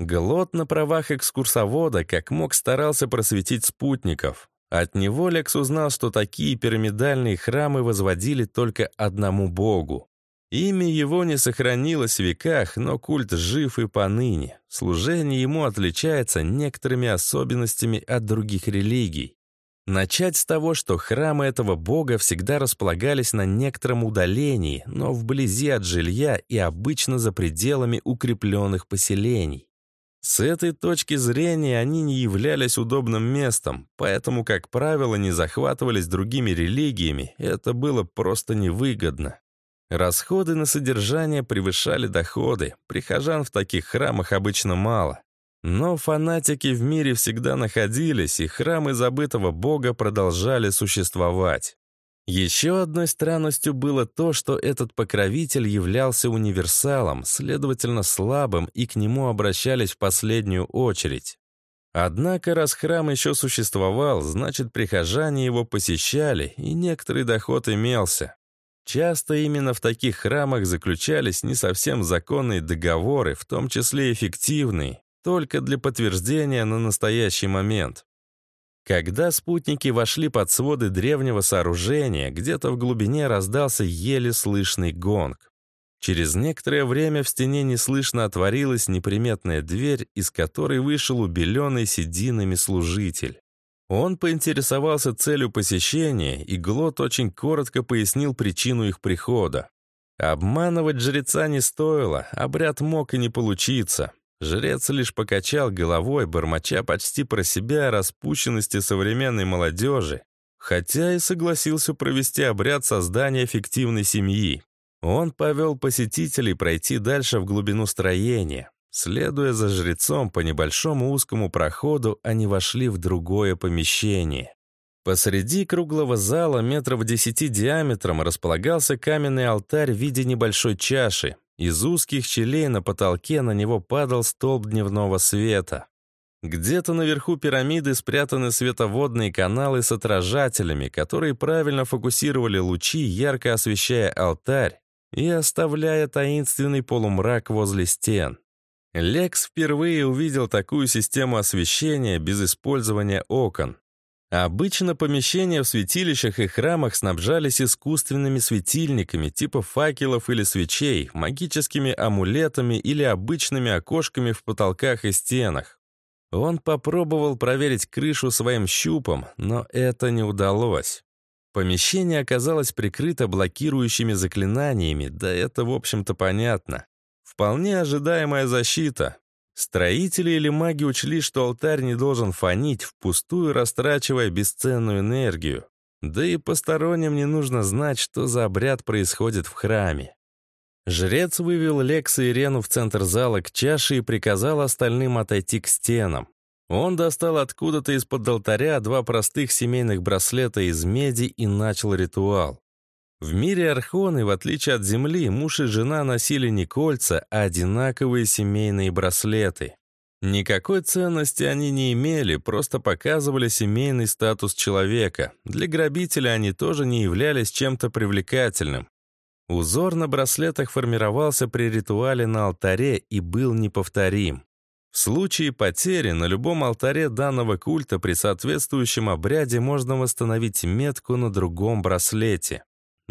Глот на правах экскурсовода как мог старался просветить спутников. От него Лекс узнал, что такие пирамидальные храмы возводили только одному богу. Имя его не сохранилось в веках, но культ жив и поныне. Служение ему отличается некоторыми особенностями от других религий. Начать с того, что храмы этого бога всегда располагались на некотором удалении, но вблизи от жилья и обычно за пределами укрепленных поселений. С этой точки зрения они не являлись удобным местом, поэтому, как правило, не захватывались другими религиями, это было просто невыгодно. Расходы на содержание превышали доходы, прихожан в таких храмах обычно мало. Но фанатики в мире всегда находились, и храмы забытого бога продолжали существовать. Еще одной странностью было то, что этот покровитель являлся универсалом, следовательно слабым, и к нему обращались в последнюю очередь. Однако, раз храм еще существовал, значит, прихожане его посещали, и некоторый доход имелся. Часто именно в таких храмах заключались не совсем законные договоры, в том числе эффективные, только для подтверждения на настоящий момент. Когда спутники вошли под своды древнего сооружения, где-то в глубине раздался еле слышный гонг. Через некоторое время в стене неслышно отворилась неприметная дверь, из которой вышел убеленный сединами служитель. Он поинтересовался целью посещения, и Глот очень коротко пояснил причину их прихода. Обманывать жреца не стоило, обряд мог и не получиться. Жрец лишь покачал головой, бормоча почти про себя о распущенности современной молодежи, хотя и согласился провести обряд создания фиктивной семьи. Он повел посетителей пройти дальше в глубину строения. Следуя за жрецом по небольшому узкому проходу, они вошли в другое помещение. Посреди круглого зала метров десяти диаметром располагался каменный алтарь в виде небольшой чаши. Из узких щелей на потолке на него падал столб дневного света. Где-то наверху пирамиды спрятаны световодные каналы с отражателями, которые правильно фокусировали лучи, ярко освещая алтарь и оставляя таинственный полумрак возле стен. Лекс впервые увидел такую систему освещения без использования окон. Обычно помещения в святилищах и храмах снабжались искусственными светильниками типа факелов или свечей, магическими амулетами или обычными окошками в потолках и стенах. Он попробовал проверить крышу своим щупом, но это не удалось. Помещение оказалось прикрыто блокирующими заклинаниями, да это, в общем-то, понятно. Вполне ожидаемая защита. Строители или маги учли, что алтарь не должен фонить, впустую растрачивая бесценную энергию. Да и посторонним не нужно знать, что за обряд происходит в храме. Жрец вывел Лекса и Рену в центр зала к чаше и приказал остальным отойти к стенам. Он достал откуда-то из-под алтаря два простых семейных браслета из меди и начал ритуал. В мире Архоны, в отличие от Земли, муж и жена носили не кольца, а одинаковые семейные браслеты. Никакой ценности они не имели, просто показывали семейный статус человека. Для грабителя они тоже не являлись чем-то привлекательным. Узор на браслетах формировался при ритуале на алтаре и был неповторим. В случае потери на любом алтаре данного культа при соответствующем обряде можно восстановить метку на другом браслете.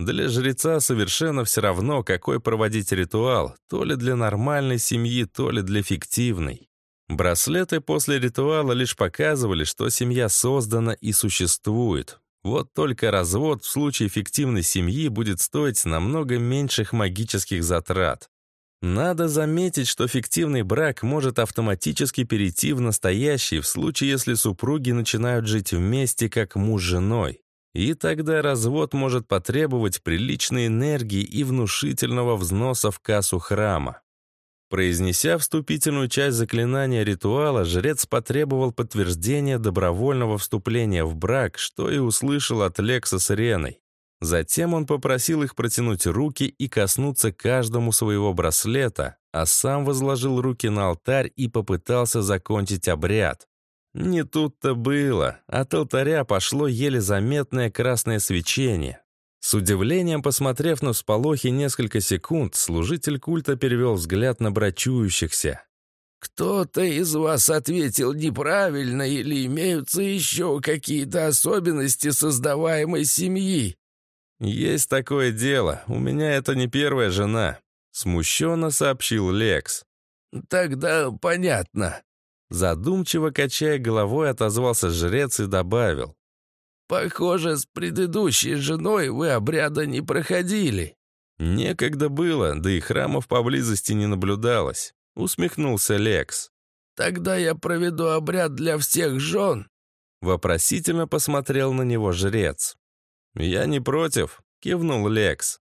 Для жреца совершенно все равно, какой проводить ритуал, то ли для нормальной семьи, то ли для фиктивной. Браслеты после ритуала лишь показывали, что семья создана и существует. Вот только развод в случае фиктивной семьи будет стоить намного меньших магических затрат. Надо заметить, что фиктивный брак может автоматически перейти в настоящий в случае, если супруги начинают жить вместе как муж с женой. И тогда развод может потребовать приличной энергии и внушительного взноса в кассу храма. Произнеся вступительную часть заклинания ритуала, жрец потребовал подтверждения добровольного вступления в брак, что и услышал от Лекса с Реной. Затем он попросил их протянуть руки и коснуться каждому своего браслета, а сам возложил руки на алтарь и попытался закончить обряд. Не тут-то было. От алтаря пошло еле заметное красное свечение. С удивлением посмотрев на всполохи несколько секунд, служитель культа перевел взгляд на брачующихся. «Кто-то из вас ответил неправильно или имеются еще какие-то особенности создаваемой семьи?» «Есть такое дело. У меня это не первая жена», — смущенно сообщил Лекс. «Тогда понятно». Задумчиво качая головой, отозвался жрец и добавил. «Похоже, с предыдущей женой вы обряда не проходили». «Некогда было, да и храмов поблизости не наблюдалось», — усмехнулся Лекс. «Тогда я проведу обряд для всех жен». Вопросительно посмотрел на него жрец. «Я не против», — кивнул Лекс.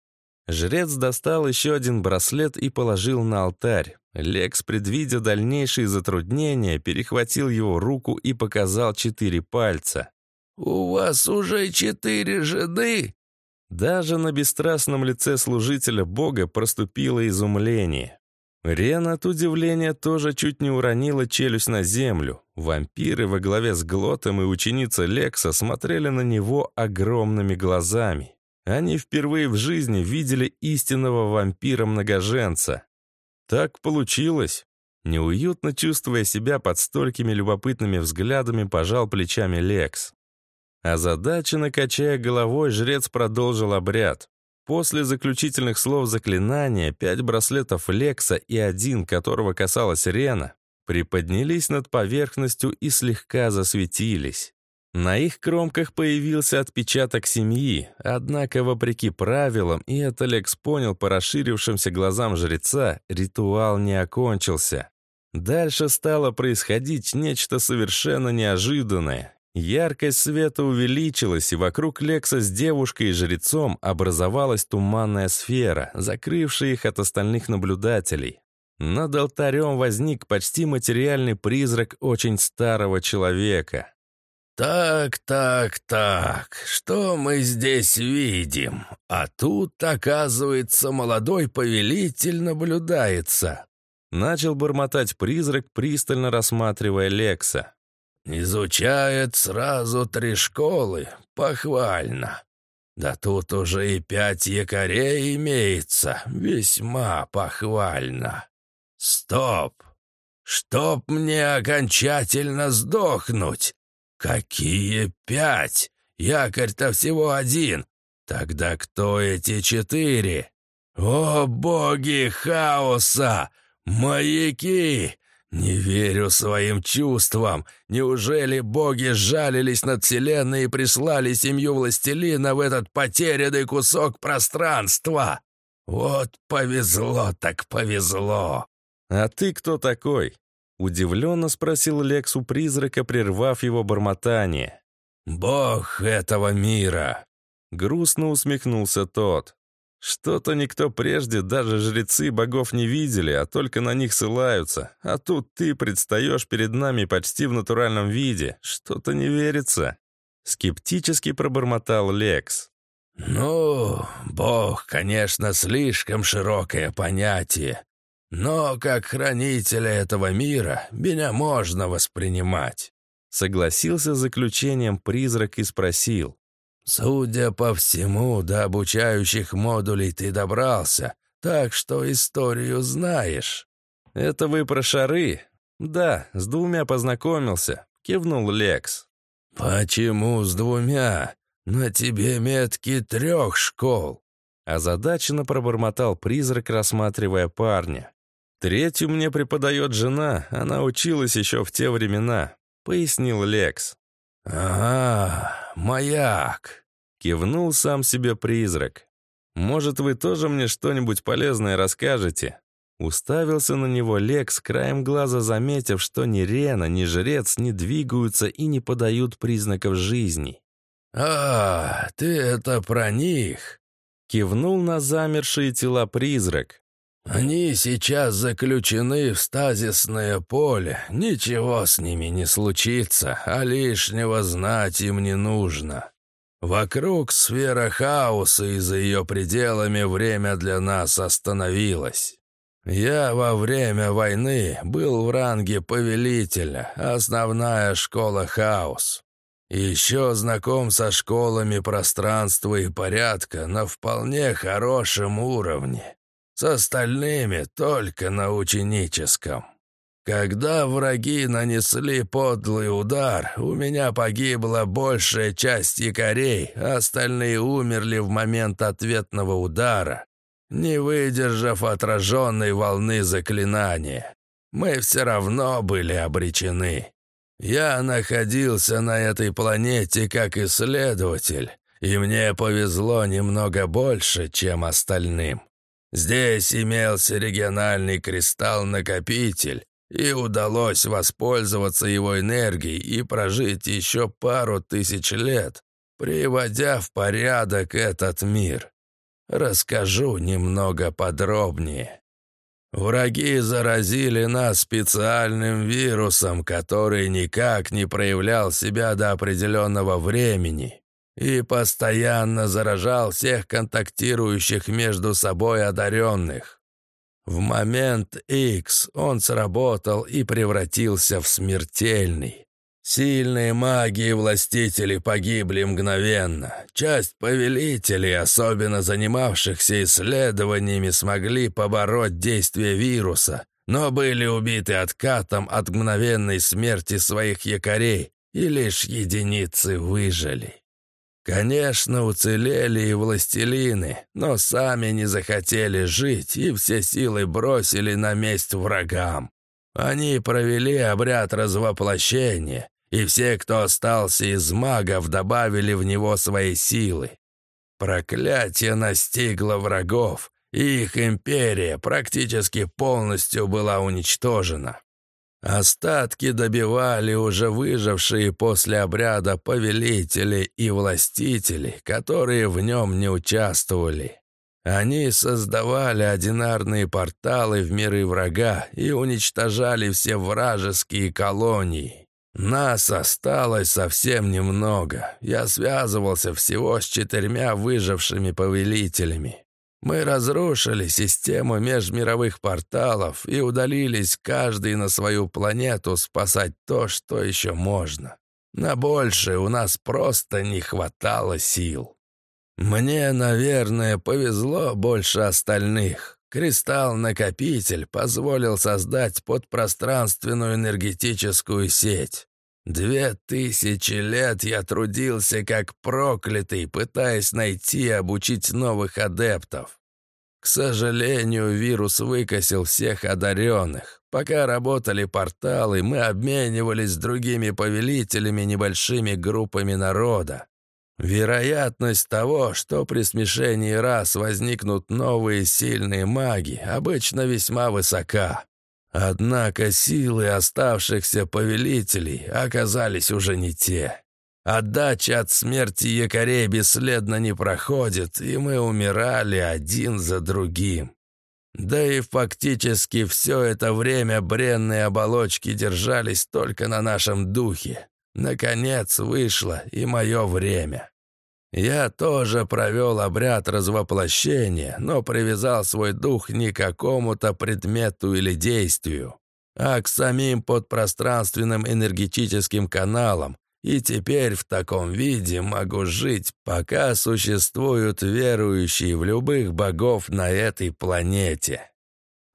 Жрец достал еще один браслет и положил на алтарь. Лекс, предвидя дальнейшие затруднения, перехватил его руку и показал четыре пальца. «У вас уже четыре жены?» Даже на бесстрастном лице служителя Бога проступило изумление. Рена от удивления тоже чуть не уронила челюсть на землю. Вампиры во главе с Глотом и ученица Лекса смотрели на него огромными глазами. Они впервые в жизни видели истинного вампира-многоженца. Так получилось. Неуютно чувствуя себя под столькими любопытными взглядами, пожал плечами Лекс. Озадаченно качая головой, жрец продолжил обряд. После заключительных слов заклинания пять браслетов Лекса и один, которого касалась Рена, приподнялись над поверхностью и слегка засветились. На их кромках появился отпечаток семьи, однако, вопреки правилам, и это Лекс понял по расширившимся глазам жреца, ритуал не окончился. Дальше стало происходить нечто совершенно неожиданное. Яркость света увеличилась, и вокруг Лекса с девушкой и жрецом образовалась туманная сфера, закрывшая их от остальных наблюдателей. Над алтарем возник почти материальный призрак очень старого человека. «Так, так, так, что мы здесь видим? А тут, оказывается, молодой повелитель наблюдается». Начал бормотать призрак, пристально рассматривая Лекса. Изучает сразу три школы. Похвально. Да тут уже и пять якорей имеется. Весьма похвально. Стоп! Чтоб мне окончательно сдохнуть! Какие пять? Якорь-то всего один. Тогда кто эти четыре? О, боги хаоса! Маяки! «Не верю своим чувствам! Неужели боги сжалились над вселенной и прислали семью властелина в этот потерянный кусок пространства? Вот повезло так повезло!» «А ты кто такой?» — удивленно спросил Лекс у призрака, прервав его бормотание. «Бог этого мира!» — грустно усмехнулся тот. Что-то никто прежде, даже жрецы богов не видели, а только на них ссылаются. А тут ты предстаешь перед нами почти в натуральном виде. Что-то не верится. Скептически пробормотал Лекс. «Ну, бог, конечно, слишком широкое понятие. Но как хранителя этого мира меня можно воспринимать». Согласился с заключением призрак и спросил. «Судя по всему, до обучающих модулей ты добрался, так что историю знаешь». «Это вы про шары?» «Да, с двумя познакомился», — кивнул Лекс. «Почему с двумя? На тебе метки трех школ». Озадаченно пробормотал призрак, рассматривая парня. «Третью мне преподает жена, она училась еще в те времена», — пояснил Лекс. «Ага, маяк!» — кивнул сам себе призрак. «Может, вы тоже мне что-нибудь полезное расскажете?» Уставился на него Лекс, краем глаза заметив, что ни Рена, ни Жрец не двигаются и не подают признаков жизни. «А, ты это про них!» Кивнул на замершие тела призрак. «Они сейчас заключены в стазисное поле. Ничего с ними не случится, а лишнего знать им не нужно. Вокруг сфера хаоса, и за ее пределами время для нас остановилось. Я во время войны был в ранге повелителя, основная школа хаос. Еще знаком со школами пространства и порядка на вполне хорошем уровне. С остальными только на ученическом. Когда враги нанесли подлый удар, у меня погибла большая часть якорей, а остальные умерли в момент ответного удара, не выдержав отраженной волны заклинания. Мы все равно были обречены. Я находился на этой планете как исследователь, и мне повезло немного больше, чем остальным. Здесь имелся региональный кристалл-накопитель, и удалось воспользоваться его энергией и прожить еще пару тысяч лет, приводя в порядок этот мир. Расскажу немного подробнее. Враги заразили нас специальным вирусом, который никак не проявлял себя до определенного времени и постоянно заражал всех контактирующих между собой одаренных. В момент X он сработал и превратился в смертельный. Сильные маги и властители погибли мгновенно. Часть повелителей, особенно занимавшихся исследованиями, смогли побороть действие вируса, но были убиты откатом от мгновенной смерти своих якорей, и лишь единицы выжили. Конечно, уцелели и властелины, но сами не захотели жить и все силы бросили на месть врагам. Они провели обряд развоплощения, и все, кто остался из магов, добавили в него свои силы. Проклятие настигло врагов, и их империя практически полностью была уничтожена. Остатки добивали уже выжившие после обряда повелители и властители, которые в нем не участвовали. Они создавали одинарные порталы в миры врага и уничтожали все вражеские колонии. Нас осталось совсем немного. Я связывался всего с четырьмя выжившими повелителями. Мы разрушили систему межмировых порталов и удалились каждый на свою планету спасать то, что еще можно. На большее у нас просто не хватало сил. Мне, наверное, повезло больше остальных. Кристалл-накопитель позволил создать подпространственную энергетическую сеть. Две тысячи лет я трудился как проклятый, пытаясь найти и обучить новых адептов. К сожалению, вирус выкосил всех одаренных. Пока работали порталы, мы обменивались с другими повелителями небольшими группами народа. Вероятность того, что при смешении рас возникнут новые сильные маги, обычно весьма высока. Однако силы оставшихся повелителей оказались уже не те. Отдача от смерти якорей бесследно не проходит, и мы умирали один за другим. Да и фактически все это время бренные оболочки держались только на нашем духе. Наконец вышло и мое время. Я тоже провел обряд развоплощения, но привязал свой дух не к какому-то предмету или действию, а к самим подпространственным энергетическим каналам, и теперь в таком виде могу жить, пока существуют верующие в любых богов на этой планете.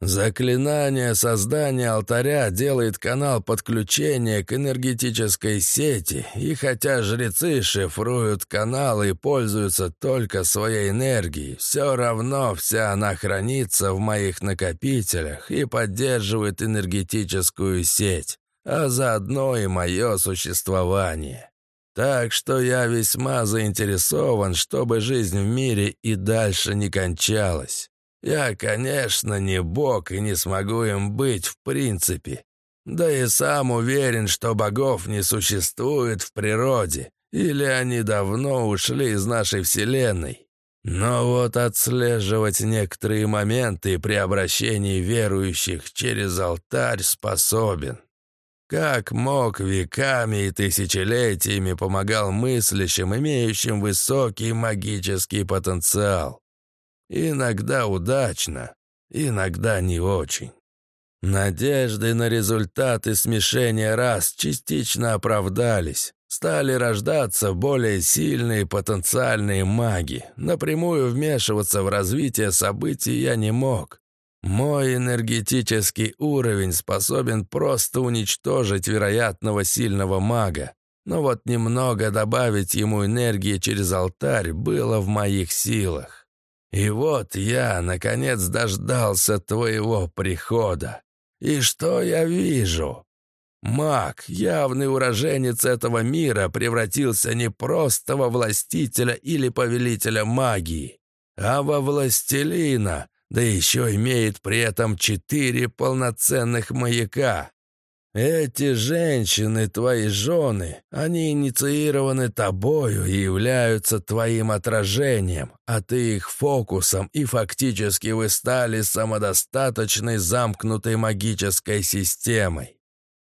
Заклинание создания алтаря делает канал подключения к энергетической сети, и хотя жрецы шифруют канал и пользуются только своей энергией, все равно вся она хранится в моих накопителях и поддерживает энергетическую сеть, а заодно и мое существование. Так что я весьма заинтересован, чтобы жизнь в мире и дальше не кончалась. Я, конечно, не бог и не смогу им быть в принципе. Да и сам уверен, что богов не существует в природе, или они давно ушли из нашей вселенной. Но вот отслеживать некоторые моменты при обращении верующих через алтарь способен. Как мог веками и тысячелетиями помогал мыслящим, имеющим высокий магический потенциал. Иногда удачно, иногда не очень. Надежды на результаты смешения рас частично оправдались. Стали рождаться более сильные потенциальные маги. Напрямую вмешиваться в развитие событий я не мог. Мой энергетический уровень способен просто уничтожить вероятного сильного мага. Но вот немного добавить ему энергии через алтарь было в моих силах. И вот я, наконец, дождался твоего прихода. И что я вижу? Маг, явный уроженец этого мира, превратился не просто во властителя или повелителя магии, а во властелина, да еще имеет при этом четыре полноценных маяка. Эти женщины, твои жены, они инициированы тобою и являются твоим отражением, а ты их фокусом, и фактически вы стали самодостаточной замкнутой магической системой.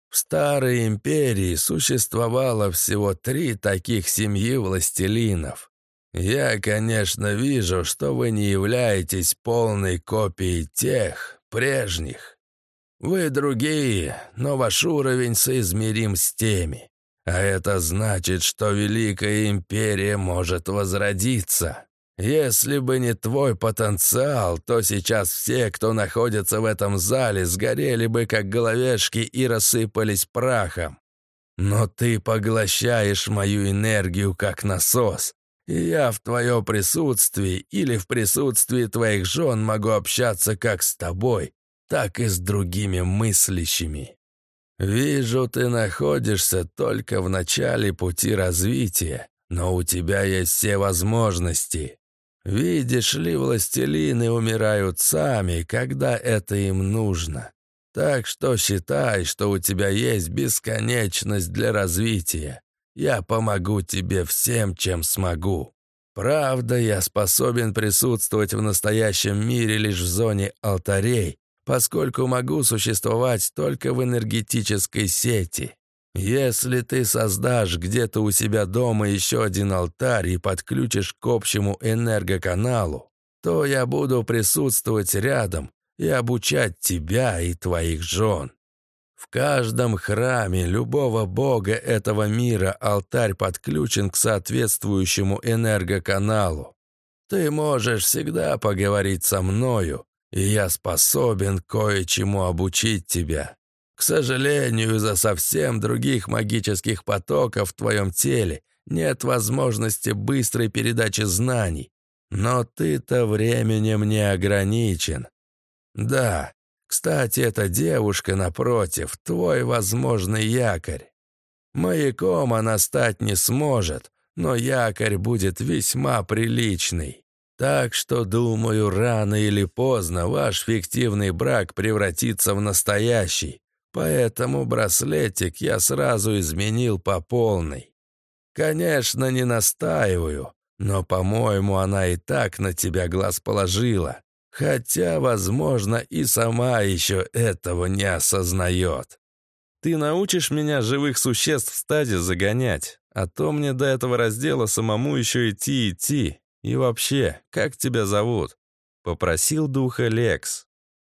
В старой империи существовало всего три таких семьи властелинов. Я, конечно, вижу, что вы не являетесь полной копией тех, прежних. Вы другие, но ваш уровень соизмерим с теми. А это значит, что Великая Империя может возродиться. Если бы не твой потенциал, то сейчас все, кто находится в этом зале, сгорели бы как головешки и рассыпались прахом. Но ты поглощаешь мою энергию как насос, и я в твое присутствии или в присутствии твоих жен могу общаться как с тобой, так и с другими мыслящими. Вижу, ты находишься только в начале пути развития, но у тебя есть все возможности. Видишь ли, властелины умирают сами, когда это им нужно. Так что считай, что у тебя есть бесконечность для развития. Я помогу тебе всем, чем смогу. Правда, я способен присутствовать в настоящем мире лишь в зоне алтарей, поскольку могу существовать только в энергетической сети. Если ты создашь где-то у себя дома еще один алтарь и подключишь к общему энергоканалу, то я буду присутствовать рядом и обучать тебя и твоих жен. В каждом храме любого бога этого мира алтарь подключен к соответствующему энергоканалу. Ты можешь всегда поговорить со мною, я способен кое-чему обучить тебя. К сожалению, из-за совсем других магических потоков в твоем теле нет возможности быстрой передачи знаний. Но ты-то временем не ограничен. Да, кстати, эта девушка, напротив, твой возможный якорь. Маяком она стать не сможет, но якорь будет весьма приличный. Так что, думаю, рано или поздно ваш фиктивный брак превратится в настоящий. Поэтому браслетик я сразу изменил по полной. Конечно, не настаиваю, но, по-моему, она и так на тебя глаз положила. Хотя, возможно, и сама еще этого не осознает. Ты научишь меня живых существ в стаде загонять, а то мне до этого раздела самому еще идти идти. И вообще, как тебя зовут?» — попросил духа Лекс.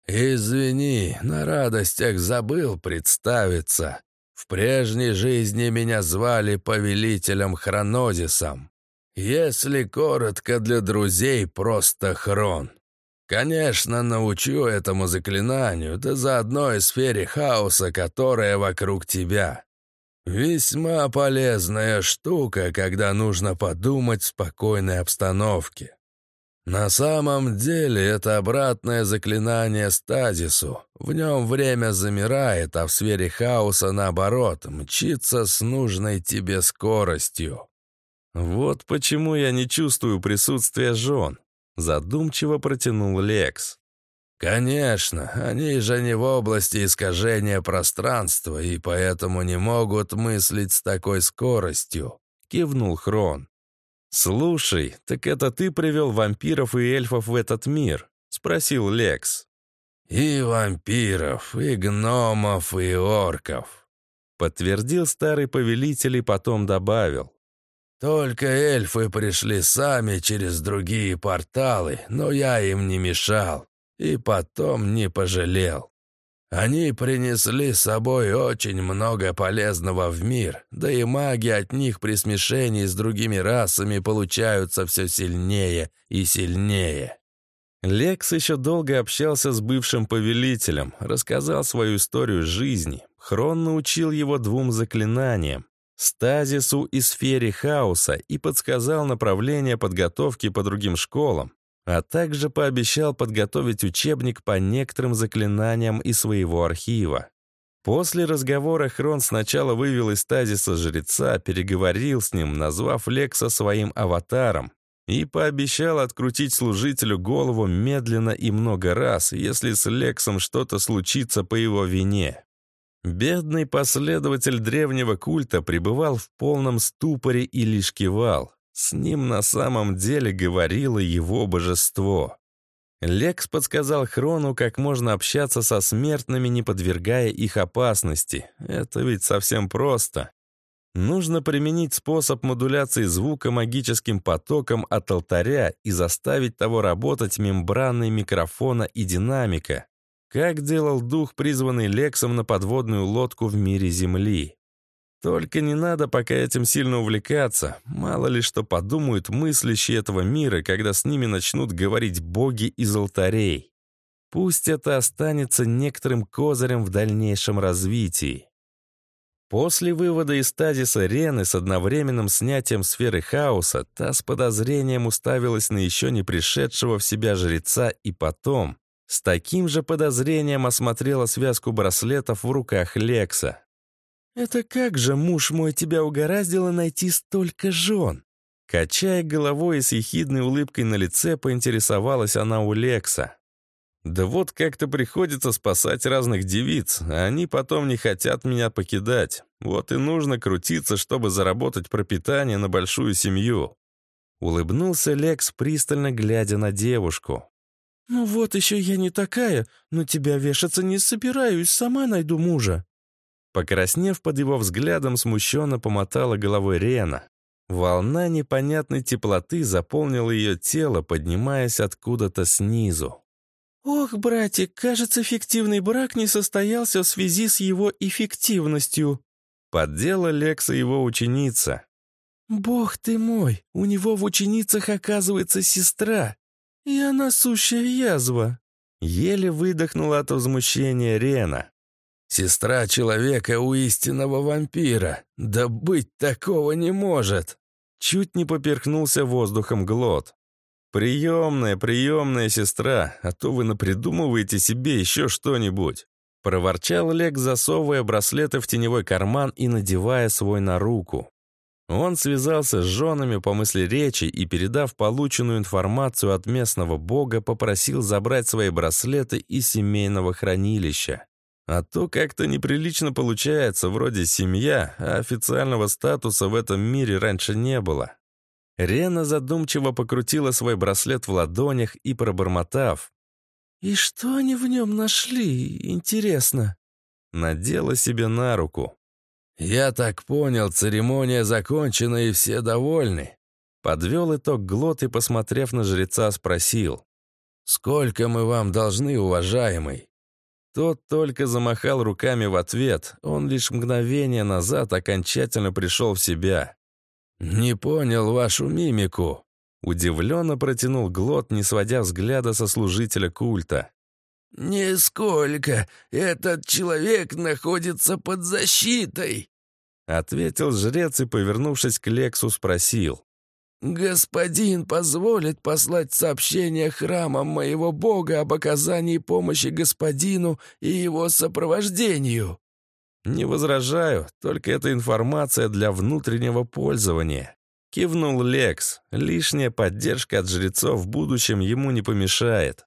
«Извини, на радостях забыл представиться. В прежней жизни меня звали повелителем Хронозисом. Если коротко для друзей, просто Хрон. Конечно, научу этому заклинанию, да заодно и сфере хаоса, которая вокруг тебя. Весьма полезная штука, когда нужно подумать в спокойной обстановке. На самом деле это обратное заклинание стазису. В нем время замирает, а в сфере хаоса, наоборот, мчится с нужной тебе скоростью. Вот почему я не чувствую присутствия жен. Задумчиво протянул Лекс. «Конечно, они же не в области искажения пространства и поэтому не могут мыслить с такой скоростью», — кивнул Хрон. «Слушай, так это ты привел вампиров и эльфов в этот мир?» — спросил Лекс. «И вампиров, и гномов, и орков», — подтвердил старый повелитель и потом добавил. «Только эльфы пришли сами через другие порталы, но я им не мешал и потом не пожалел. Они принесли с собой очень много полезного в мир, да и маги от них при смешении с другими расами получаются все сильнее и сильнее. Лекс еще долго общался с бывшим повелителем, рассказал свою историю жизни. Хрон научил его двум заклинаниям — стазису и сфере хаоса и подсказал направление подготовки по другим школам, а также пообещал подготовить учебник по некоторым заклинаниям из своего архива. После разговора Хрон сначала вывел из стазиса жреца, переговорил с ним, назвав Лекса своим аватаром, и пообещал открутить служителю голову медленно и много раз, если с Лексом что-то случится по его вине. Бедный последователь древнего культа пребывал в полном ступоре и лишь кивал. С ним на самом деле говорило его божество. Лекс подсказал Хрону, как можно общаться со смертными, не подвергая их опасности. Это ведь совсем просто. Нужно применить способ модуляции звука магическим потоком от алтаря и заставить того работать мембраной микрофона и динамика, как делал дух, призванный Лексом на подводную лодку в мире Земли. Только не надо пока этим сильно увлекаться. Мало ли что подумают мыслящие этого мира, когда с ними начнут говорить боги из алтарей. Пусть это останется некоторым козырем в дальнейшем развитии. После вывода из стазиса Рены с одновременным снятием сферы хаоса, та с подозрением уставилась на еще не пришедшего в себя жреца и потом, с таким же подозрением осмотрела связку браслетов в руках Лекса. «Это как же, муж мой, тебя угораздило найти столько жен?» Качая головой и с ехидной улыбкой на лице, поинтересовалась она у Лекса. «Да вот как-то приходится спасать разных девиц, а они потом не хотят меня покидать. Вот и нужно крутиться, чтобы заработать пропитание на большую семью». Улыбнулся Лекс, пристально глядя на девушку. «Ну вот еще я не такая, но тебя вешаться не собираюсь, сама найду мужа», Покраснев под его взглядом, смущенно помотала головой Рена. Волна непонятной теплоты заполнила ее тело, поднимаясь откуда-то снизу. «Ох, братик, кажется, фиктивный брак не состоялся в связи с его эффективностью», поддела Лекса его ученица. «Бог ты мой, у него в ученицах оказывается сестра, и она сущая язва». Еле выдохнула от возмущения Рена. Сестра человека у истинного вампира. Да быть такого не может!» Чуть не поперхнулся воздухом Глот. «Приемная, приемная сестра, а то вы напридумываете себе еще что-нибудь!» Проворчал Лек, засовывая браслеты в теневой карман и надевая свой на руку. Он связался с женами по мысли речи и, передав полученную информацию от местного бога, попросил забрать свои браслеты из семейного хранилища. А то как-то неприлично получается, вроде семья, а официального статуса в этом мире раньше не было. Рена задумчиво покрутила свой браслет в ладонях и пробормотав. «И что они в нем нашли, интересно?» Надела себе на руку. «Я так понял, церемония закончена и все довольны». Подвел итог Глот и, посмотрев на жреца, спросил. «Сколько мы вам должны, уважаемый?» Тот только замахал руками в ответ. Он лишь мгновение назад окончательно пришел в себя. «Не понял вашу мимику», — удивленно протянул Глот, не сводя взгляда со служителя культа. «Нисколько. Этот человек находится под защитой», — ответил жрец и, повернувшись к Лексу, спросил. «Господин позволит послать сообщение храмам моего бога об оказании помощи господину и его сопровождению». «Не возражаю, только эта информация для внутреннего пользования». Кивнул Лекс. Лишняя поддержка от жрецов в будущем ему не помешает.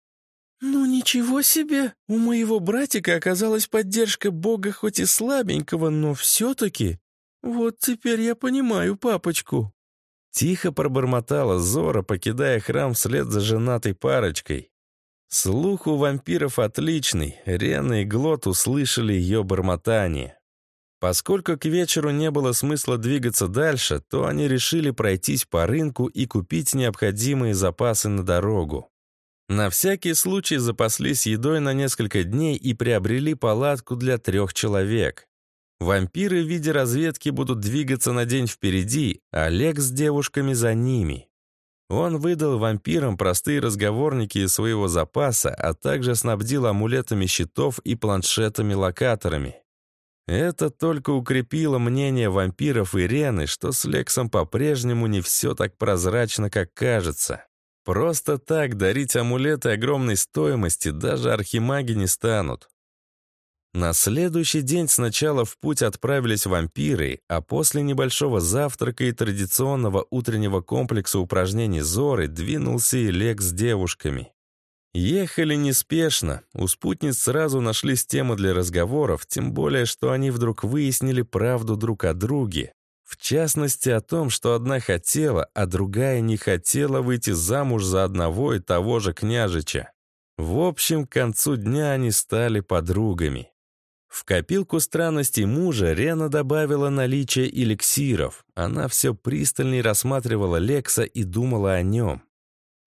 «Ну ничего себе! У моего братика оказалась поддержка бога хоть и слабенького, но все-таки. Вот теперь я понимаю папочку». Тихо пробормотала Зора, покидая храм вслед за женатой парочкой. Слух у вампиров отличный, Рена и Глот услышали ее бормотание. Поскольку к вечеру не было смысла двигаться дальше, то они решили пройтись по рынку и купить необходимые запасы на дорогу. На всякий случай запаслись едой на несколько дней и приобрели палатку для трех человек. Вампиры в виде разведки будут двигаться на день впереди, а Олег с девушками за ними. Он выдал вампирам простые разговорники из своего запаса, а также снабдил амулетами щитов и планшетами-локаторами. Это только укрепило мнение вампиров и Рены, что с Лексом по-прежнему не все так прозрачно, как кажется. Просто так дарить амулеты огромной стоимости даже архимаги не станут. На следующий день сначала в путь отправились вампиры, а после небольшого завтрака и традиционного утреннего комплекса упражнений Зоры двинулся и Лек с девушками. Ехали неспешно, у спутниц сразу нашлись темы для разговоров, тем более, что они вдруг выяснили правду друг о друге. В частности, о том, что одна хотела, а другая не хотела выйти замуж за одного и того же княжича. В общем, к концу дня они стали подругами. В копилку странностей мужа Рена добавила наличие эликсиров. Она все пристальней рассматривала Лекса и думала о нем.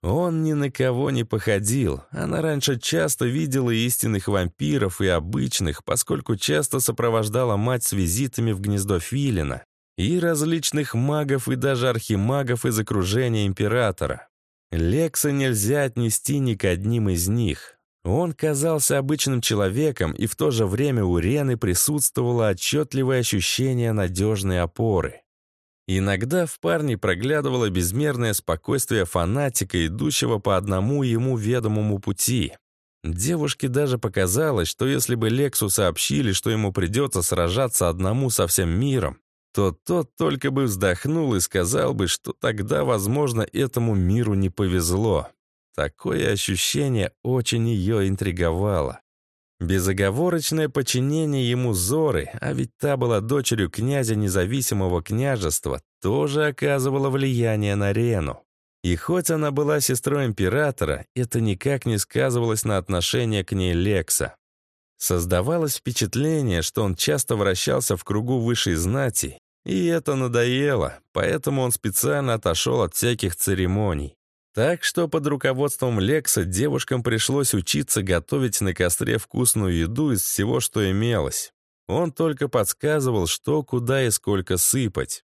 Он ни на кого не походил. Она раньше часто видела истинных вампиров и обычных, поскольку часто сопровождала мать с визитами в гнездо Филина и различных магов и даже архимагов из окружения императора. Лекса нельзя отнести ни к одним из них. Он казался обычным человеком, и в то же время у Рены присутствовало отчетливое ощущение надежной опоры. Иногда в парне проглядывало безмерное спокойствие фанатика, идущего по одному ему ведомому пути. Девушке даже показалось, что если бы Лексу сообщили, что ему придется сражаться одному со всем миром, то тот только бы вздохнул и сказал бы, что тогда, возможно, этому миру не повезло. Такое ощущение очень ее интриговало. Безоговорочное подчинение ему Зоры, а ведь та была дочерью князя независимого княжества, тоже оказывало влияние на Рену. И хоть она была сестрой императора, это никак не сказывалось на отношении к ней Лекса. Создавалось впечатление, что он часто вращался в кругу высшей знати, и это надоело, поэтому он специально отошел от всяких церемоний. Так что под руководством Лекса девушкам пришлось учиться готовить на костре вкусную еду из всего, что имелось. Он только подсказывал, что, куда и сколько сыпать.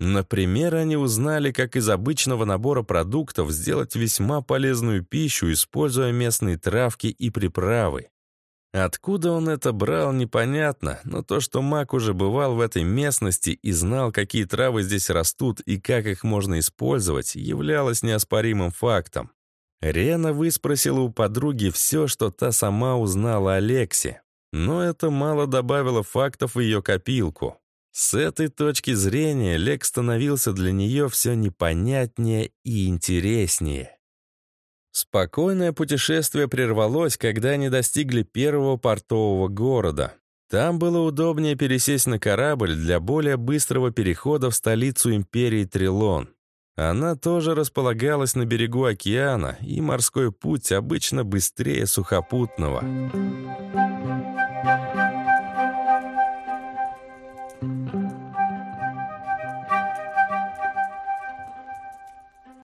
Например, они узнали, как из обычного набора продуктов сделать весьма полезную пищу, используя местные травки и приправы. Откуда он это брал, непонятно, но то, что маг уже бывал в этой местности и знал, какие травы здесь растут и как их можно использовать, являлось неоспоримым фактом. Рена выспросила у подруги все, что та сама узнала о Лексе, но это мало добавило фактов в ее копилку. С этой точки зрения Лек становился для нее все непонятнее и интереснее. Спокойное путешествие прервалось, когда они достигли первого портового города. Там было удобнее пересесть на корабль для более быстрого перехода в столицу империи Трилон. Она тоже располагалась на берегу океана, и морской путь обычно быстрее сухопутного.